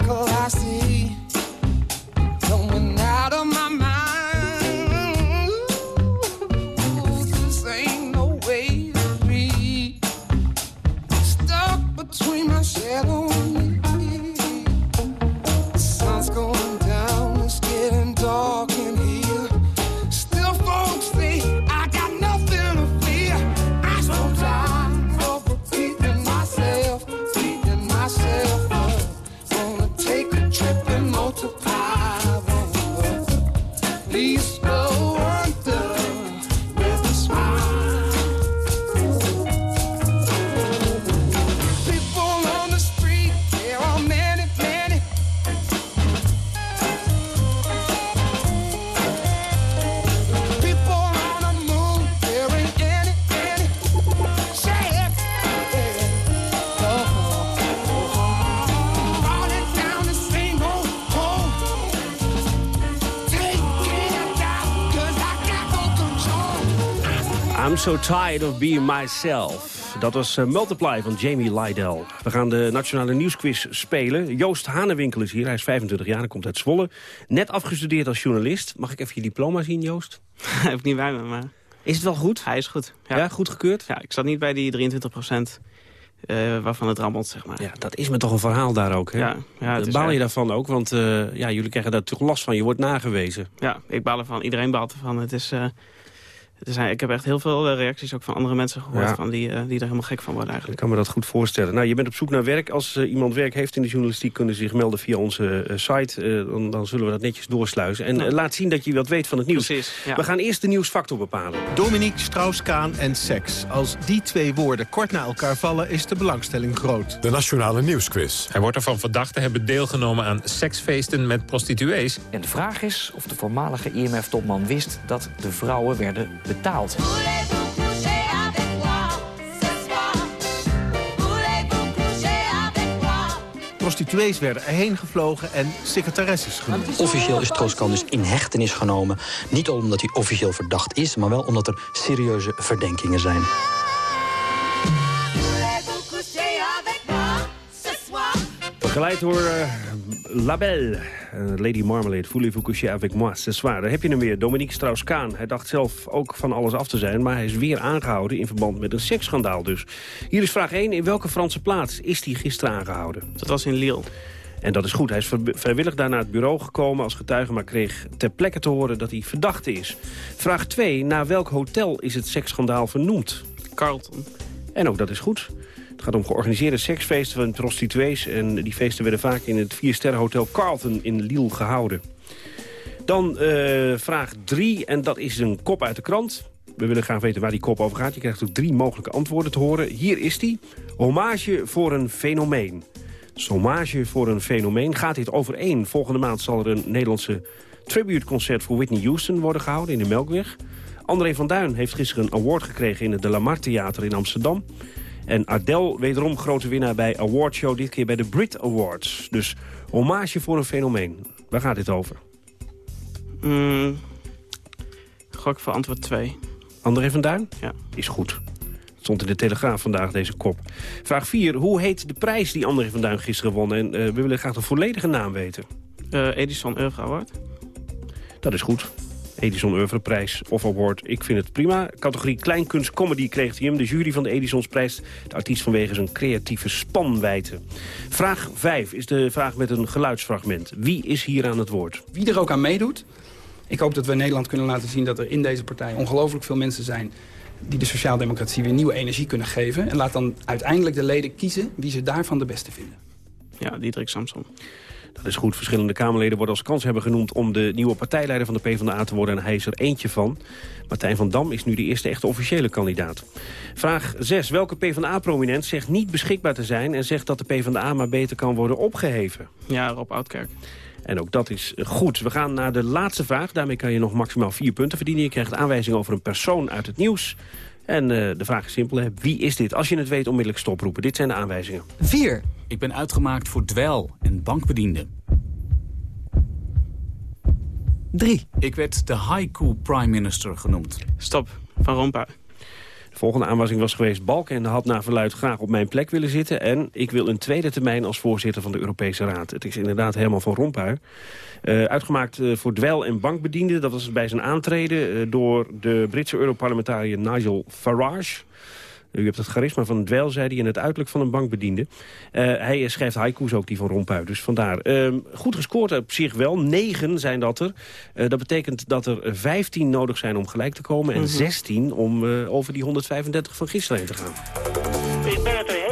I see so tired of being myself. Dat was eh, Multiply van Jamie Lydell. We gaan de Nationale Nieuwsquiz spelen. Joost Hanewinkel is hier, hij is 25 jaar en komt uit Zwolle. Net afgestudeerd als journalist. Mag ik even je diploma zien, Joost? Heb ik niet bij me, maar... Is het wel goed? Hij is goed. Ja, goed gekeurd? Ja, ik zat niet bij die 23 procent waarvan het rammelt, zeg maar. Ja, dat is me toch een verhaal daar ook, hè? Ja, ja, Baal je daarvan ook? Want eh, ja, jullie krijgen daar toch last van. Je wordt nagewezen. Ja, ik baal ervan. Iedereen baalt ervan. Het is... eh, zijn, ik heb echt heel veel eh, reacties ook van andere mensen gehoord... Ja. Van die, eh, die er helemaal gek van worden Ik eigenlijk. kan me dat goed voorstellen. Nou, je bent op zoek naar werk. Als eh, iemand werk heeft in de journalistiek... kunnen ze zich melden via onze site. Eh, dan, dan zullen we dat netjes doorsluizen. En laat zien dat je wat weet van het nieuws. Precies, ja. We gaan eerst de nieuwsfactor bepalen. Dominique Strauss-Kaan en seks. Als die twee woorden kort na elkaar vallen, is de belangstelling groot. De Nationale Nieuwsquiz. Hij wordt ervan verdacht te hebben deelgenomen aan seksfeesten met prostituees. En de vraag is of de voormalige IMF-topman wist dat de vrouwen werden betaald. Prostituees werden erheen gevlogen en secretaresses genoemd. Officieel is Strauss-Kaan dus in hechtenis genomen. Niet omdat hij officieel verdacht is, maar wel omdat er serieuze verdenkingen zijn. Begeleid door eh, La Belle. Eh, Lady Marmalade, Voulez-vous coucher avec moi, c'est soir. Daar heb je hem weer, Dominique Strauss-Kaan. Hij dacht zelf ook van alles af te zijn... maar hij is weer aangehouden in verband met een seksschandaal dus. Hier is vraag 1. In welke Franse plaats is hij gisteren aangehouden? Dat was in Lille. En dat is goed. Hij is vrijwillig daar naar het bureau gekomen als getuige... maar kreeg ter plekke te horen dat hij verdachte is. Vraag 2. Naar welk hotel is het seksschandaal vernoemd? Carlton. En ook dat is goed. Het gaat om georganiseerde seksfeesten van prostituees... en die feesten werden vaak in het viersterrenhotel Carlton in Lille gehouden. Dan eh, vraag 3, en dat is een kop uit de krant. We willen graag weten waar die kop over gaat. Je krijgt ook drie mogelijke antwoorden te horen. Hier is die. Hommage voor een fenomeen. Hommage voor een fenomeen. Gaat dit overeen? Volgende maand zal er een Nederlandse tributeconcert voor Whitney Houston worden gehouden in de Melkweg. André van Duin heeft gisteren een award gekregen in het De Lamar Theater in Amsterdam. En Adele wederom grote winnaar bij awardshow, dit keer bij de Brit Awards. Dus hommage voor een fenomeen. Waar gaat dit over? Mm, gok voor antwoord 2. André van Duin? Ja. Is goed. Het stond in de Telegraaf vandaag, deze kop. Vraag 4. Hoe heet de prijs die André van Duin gisteren won? En eh, we willen graag de volledige naam weten. Eh, Edison Euro Award. Dat is goed. Edison Oeuvreprijs of Award. Ik vind het prima. Categorie Kleinkunst Comedy kreeg hij hem. De jury van de Edisonsprijs. De artiest vanwege zijn creatieve spanwijte. Vraag 5 is de vraag met een geluidsfragment. Wie is hier aan het woord? Wie er ook aan meedoet. Ik hoop dat we in Nederland kunnen laten zien dat er in deze partij ongelooflijk veel mensen zijn die de sociaaldemocratie weer nieuwe energie kunnen geven. En laat dan uiteindelijk de leden kiezen wie ze daarvan de beste vinden. Ja, Diederik Samson. Dat is goed. Verschillende Kamerleden worden als kans hebben genoemd... om de nieuwe partijleider van de PvdA te worden. En hij is er eentje van. Martijn van Dam is nu de eerste echte officiële kandidaat. Vraag 6. Welke PvdA-prominent zegt niet beschikbaar te zijn... en zegt dat de PvdA maar beter kan worden opgeheven? Ja, Rob Oudkerk. En ook dat is goed. We gaan naar de laatste vraag. Daarmee kan je nog maximaal vier punten verdienen. Je krijgt aanwijzing over een persoon uit het nieuws. En eh, de vraag is simpel. Hè. Wie is dit? Als je het weet, onmiddellijk stoproepen. Dit zijn de aanwijzingen. 4. Ik ben uitgemaakt voor dweil en bankbediende. 3. Ik werd de haiku prime minister genoemd. Stop, Van Rompuy. Volgende aanwijzing was geweest... Balken had na verluid graag op mijn plek willen zitten... en ik wil een tweede termijn als voorzitter van de Europese Raad. Het is inderdaad helemaal van Rompuy. Uh, uitgemaakt uh, voor dwel- en bankbedienden. Dat was bij zijn aantreden uh, door de Britse Europarlementariër Nigel Farage. U hebt het charisma van een dweil, zei hij, en het uiterlijk van een bankbediende. Uh, hij schrijft haiku's ook, die van Rompuy, dus vandaar. Uh, goed gescoord op zich wel, negen zijn dat er. Uh, dat betekent dat er 15 nodig zijn om gelijk te komen... en mm -hmm. 16 om over die 135 van gisteren heen te gaan. Ik ben het er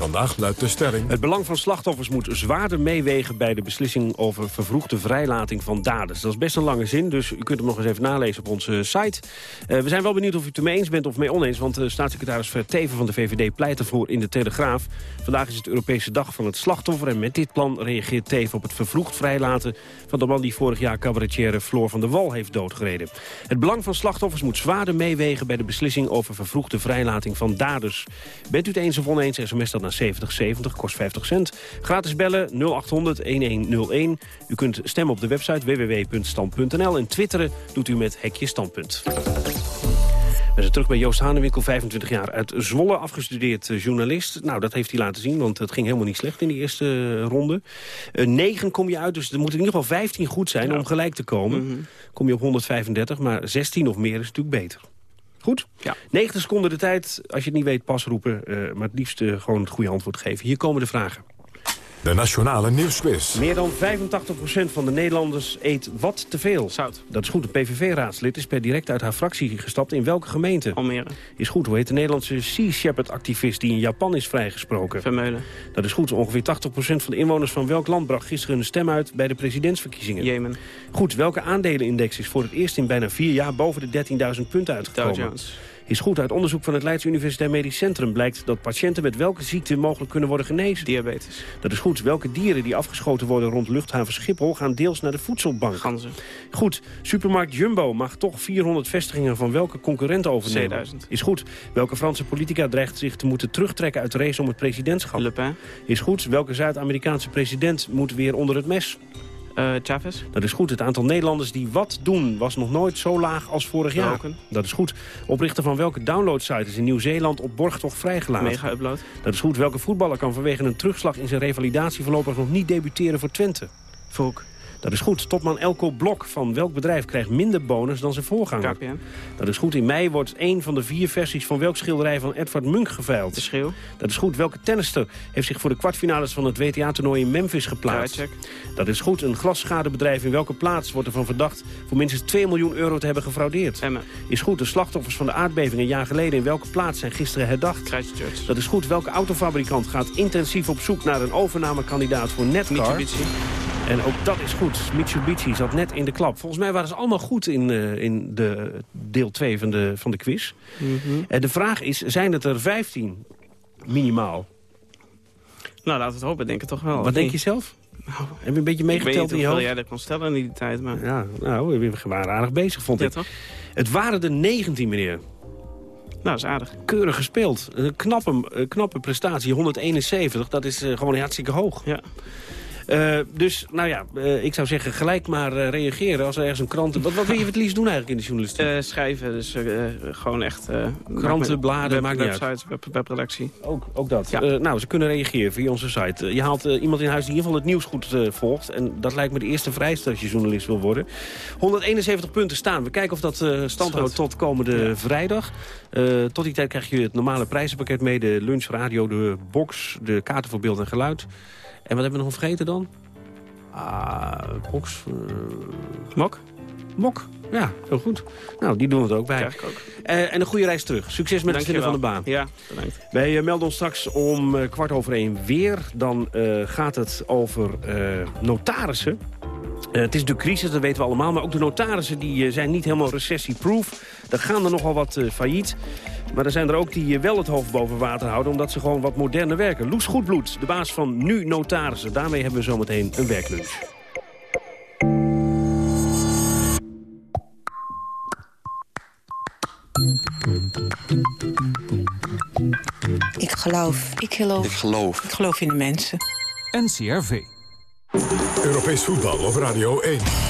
Vandaag luidt de stelling... Het belang van slachtoffers moet zwaarder meewegen... bij de beslissing over vervroegde vrijlating van daders. Dat is best een lange zin, dus u kunt hem nog eens even nalezen op onze site. Uh, we zijn wel benieuwd of u het ermee eens bent of mee oneens... want uh, staatssecretaris Verteven van de VVD pleit ervoor in de Telegraaf. Vandaag is het Europese dag van het slachtoffer... en met dit plan reageert Teven op het vervroegd vrijlaten... van de man die vorig jaar cabaretière Floor van der Wal heeft doodgereden. Het belang van slachtoffers moet zwaarder meewegen... bij de beslissing over vervroegde vrijlating van daders. Bent u het eens of oneens, sms dat naar 7070, kost 50 cent. Gratis bellen 0800-1101. U kunt stemmen op de website www.stand.nl en twitteren doet u met hekje standpunt. We zijn terug bij Joost Hanewinkel, 25 jaar uit Zwolle, afgestudeerd journalist. Nou, dat heeft hij laten zien, want het ging helemaal niet slecht in die eerste uh, ronde. Uh, 9 kom je uit, dus er moeten in ieder geval 15 goed zijn ja. om gelijk te komen. Mm -hmm. Kom je op 135, maar 16 of meer is natuurlijk beter. Goed? Ja. 90 seconden de tijd. Als je het niet weet, pas roepen. Uh, maar het liefst uh, gewoon het goede antwoord geven. Hier komen de vragen. De Nationale Nieuwsquiz. Meer dan 85% van de Nederlanders eet wat te veel. Zout. Dat is goed. Een PVV-raadslid is per direct uit haar fractie gestapt. In welke gemeente? Almere. Is goed. Hoe heet de Nederlandse Sea Shepherd-activist die in Japan is vrijgesproken? Vermeulen. Dat is goed. Ongeveer 80% van de inwoners van welk land bracht gisteren een stem uit bij de presidentsverkiezingen? Jemen. Goed. Welke aandelenindex is voor het eerst in bijna vier jaar boven de 13.000 punten uitgekomen? Dow Jones is goed. Uit onderzoek van het Leids Universitair Medisch Centrum blijkt dat patiënten met welke ziekte mogelijk kunnen worden genezen. Diabetes. Dat is goed. Welke dieren die afgeschoten worden rond luchthaven Schiphol gaan deels naar de voedselbank? Ganzen. Goed. Supermarkt Jumbo mag toch 400 vestigingen van welke concurrent overnemen? C1000. Is goed. Welke Franse politica dreigt zich te moeten terugtrekken uit de race om het presidentschap? Le Pen. Is goed. Welke Zuid-Amerikaanse president moet weer onder het mes? Uh, Chavez. Dat is goed. Het aantal Nederlanders die wat doen was nog nooit zo laag als vorig jaar. Roken. Dat is goed. Oprichter van welke downloadsite is in Nieuw-Zeeland op borgtocht vrijgelaten? Mega Upload. Dat is goed. Welke voetballer kan vanwege een terugslag in zijn revalidatie voorlopig nog niet debuteren voor Twente? Vroeg. Dat is goed. Topman Elko Blok van welk bedrijf krijgt minder bonus dan zijn voorganger? KPN. Dat is goed. In mei wordt één van de vier versies van welk schilderij van Edvard Munch geveild? De schreeuw. Dat is goed. Welke tennister heeft zich voor de kwartfinales van het WTA-toernooi in Memphis geplaatst? Dat is goed. Een glasschadenbedrijf in welke plaats wordt ervan verdacht voor minstens 2 miljoen euro te hebben gefraudeerd? Emmen. Is goed. De slachtoffers van de aardbeving een jaar geleden in welke plaats zijn gisteren herdacht? Christchurch. Dat is goed. Welke autofabrikant gaat intensief op zoek naar een overnamekandidaat voor Netcar? Mitsubishi. En ook dat is goed. Mitsubishi zat net in de klap. Volgens mij waren ze allemaal goed in, uh, in de deel 2 van de, van de quiz. Mm -hmm. En de vraag is, zijn het er 15 minimaal? Nou, laten we het hopen. Denk ik toch wel. Wat denk je zelf? Nou, Heb je een beetje meegeteld in je hoofd? jij dat kon stellen in die tijd. Maar... Ja, nou, we waren aardig bezig, vond ja, ik. Toch? Het waren er 19, meneer. Nou, dat is aardig. Keurig gespeeld. Een knappe, knappe prestatie, 171. Dat is uh, gewoon hartstikke hoog. Ja. Uh, dus, nou ja, uh, ik zou zeggen, gelijk maar uh, reageren als er ergens een krant... Wat, wat wil je het liefst doen eigenlijk in de journalistiek? schrijven, dus gewoon echt... Kranten, bladen, maakt niet websites, uit. Web, webredactie. Ook, ook dat. Ja. nou, ze kunnen reageren via onze site. je haalt iemand in huis die in ieder geval het nieuws goed volgt. En dat lijkt me de eerste vereiste als je journalist wil worden. 171 punten staan. We kijken of dat stand houdt tot komende ja. vrijdag. tot die tijd krijg je het normale prijzenpakket mee. De lunch, radio, de box, de kaarten voor beeld en geluid. En wat hebben we nog vergeten dan? Ah, box. Uh... Mok? Mok, ja, heel goed. Nou, die doen we er ook bij. Krijg ik ook. Uh, en een goede reis terug. Succes met Dank het vinden van de baan. Ja, bedankt. Wij uh, melden ons straks om uh, kwart over één weer. Dan gaat het over notarissen. Het is de crisis, dat weten we allemaal. Maar ook de notarissen die, zijn niet helemaal recessie-proof. Er gaan er nogal wat failliet. Maar er zijn er ook die wel het hoofd boven water houden... omdat ze gewoon wat moderner werken. Loes Goedbloed, de baas van Nu Notarissen. Daarmee hebben we zometeen een werklunch. geloof. Ik geloof. Ik geloof. Ik geloof in de mensen. NCRV. Europees voetbal op Radio 1.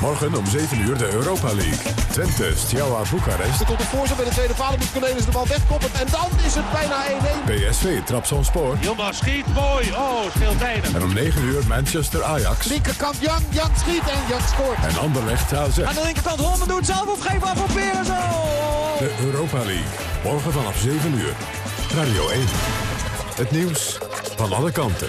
Morgen om 7 uur de Europa League. Twente, Steaua Boekarest. Er komt de voorzet bij de tweede paal. Moet Cornelis de bal wegkoppen. En dan is het bijna 1-1. PSV, Trabzonspoor. Jumba schiet mooi. Oh, speelt weinig. En om 9 uur Manchester Ajax. Linkerkant Jan. Jan schiet en Jan scoort. En Anderlecht AZ. Aan de linkerkant Holmen doet zelf of geef af op zo. De Europa League. Morgen vanaf 7 uur. Radio 1. Het nieuws van alle kanten.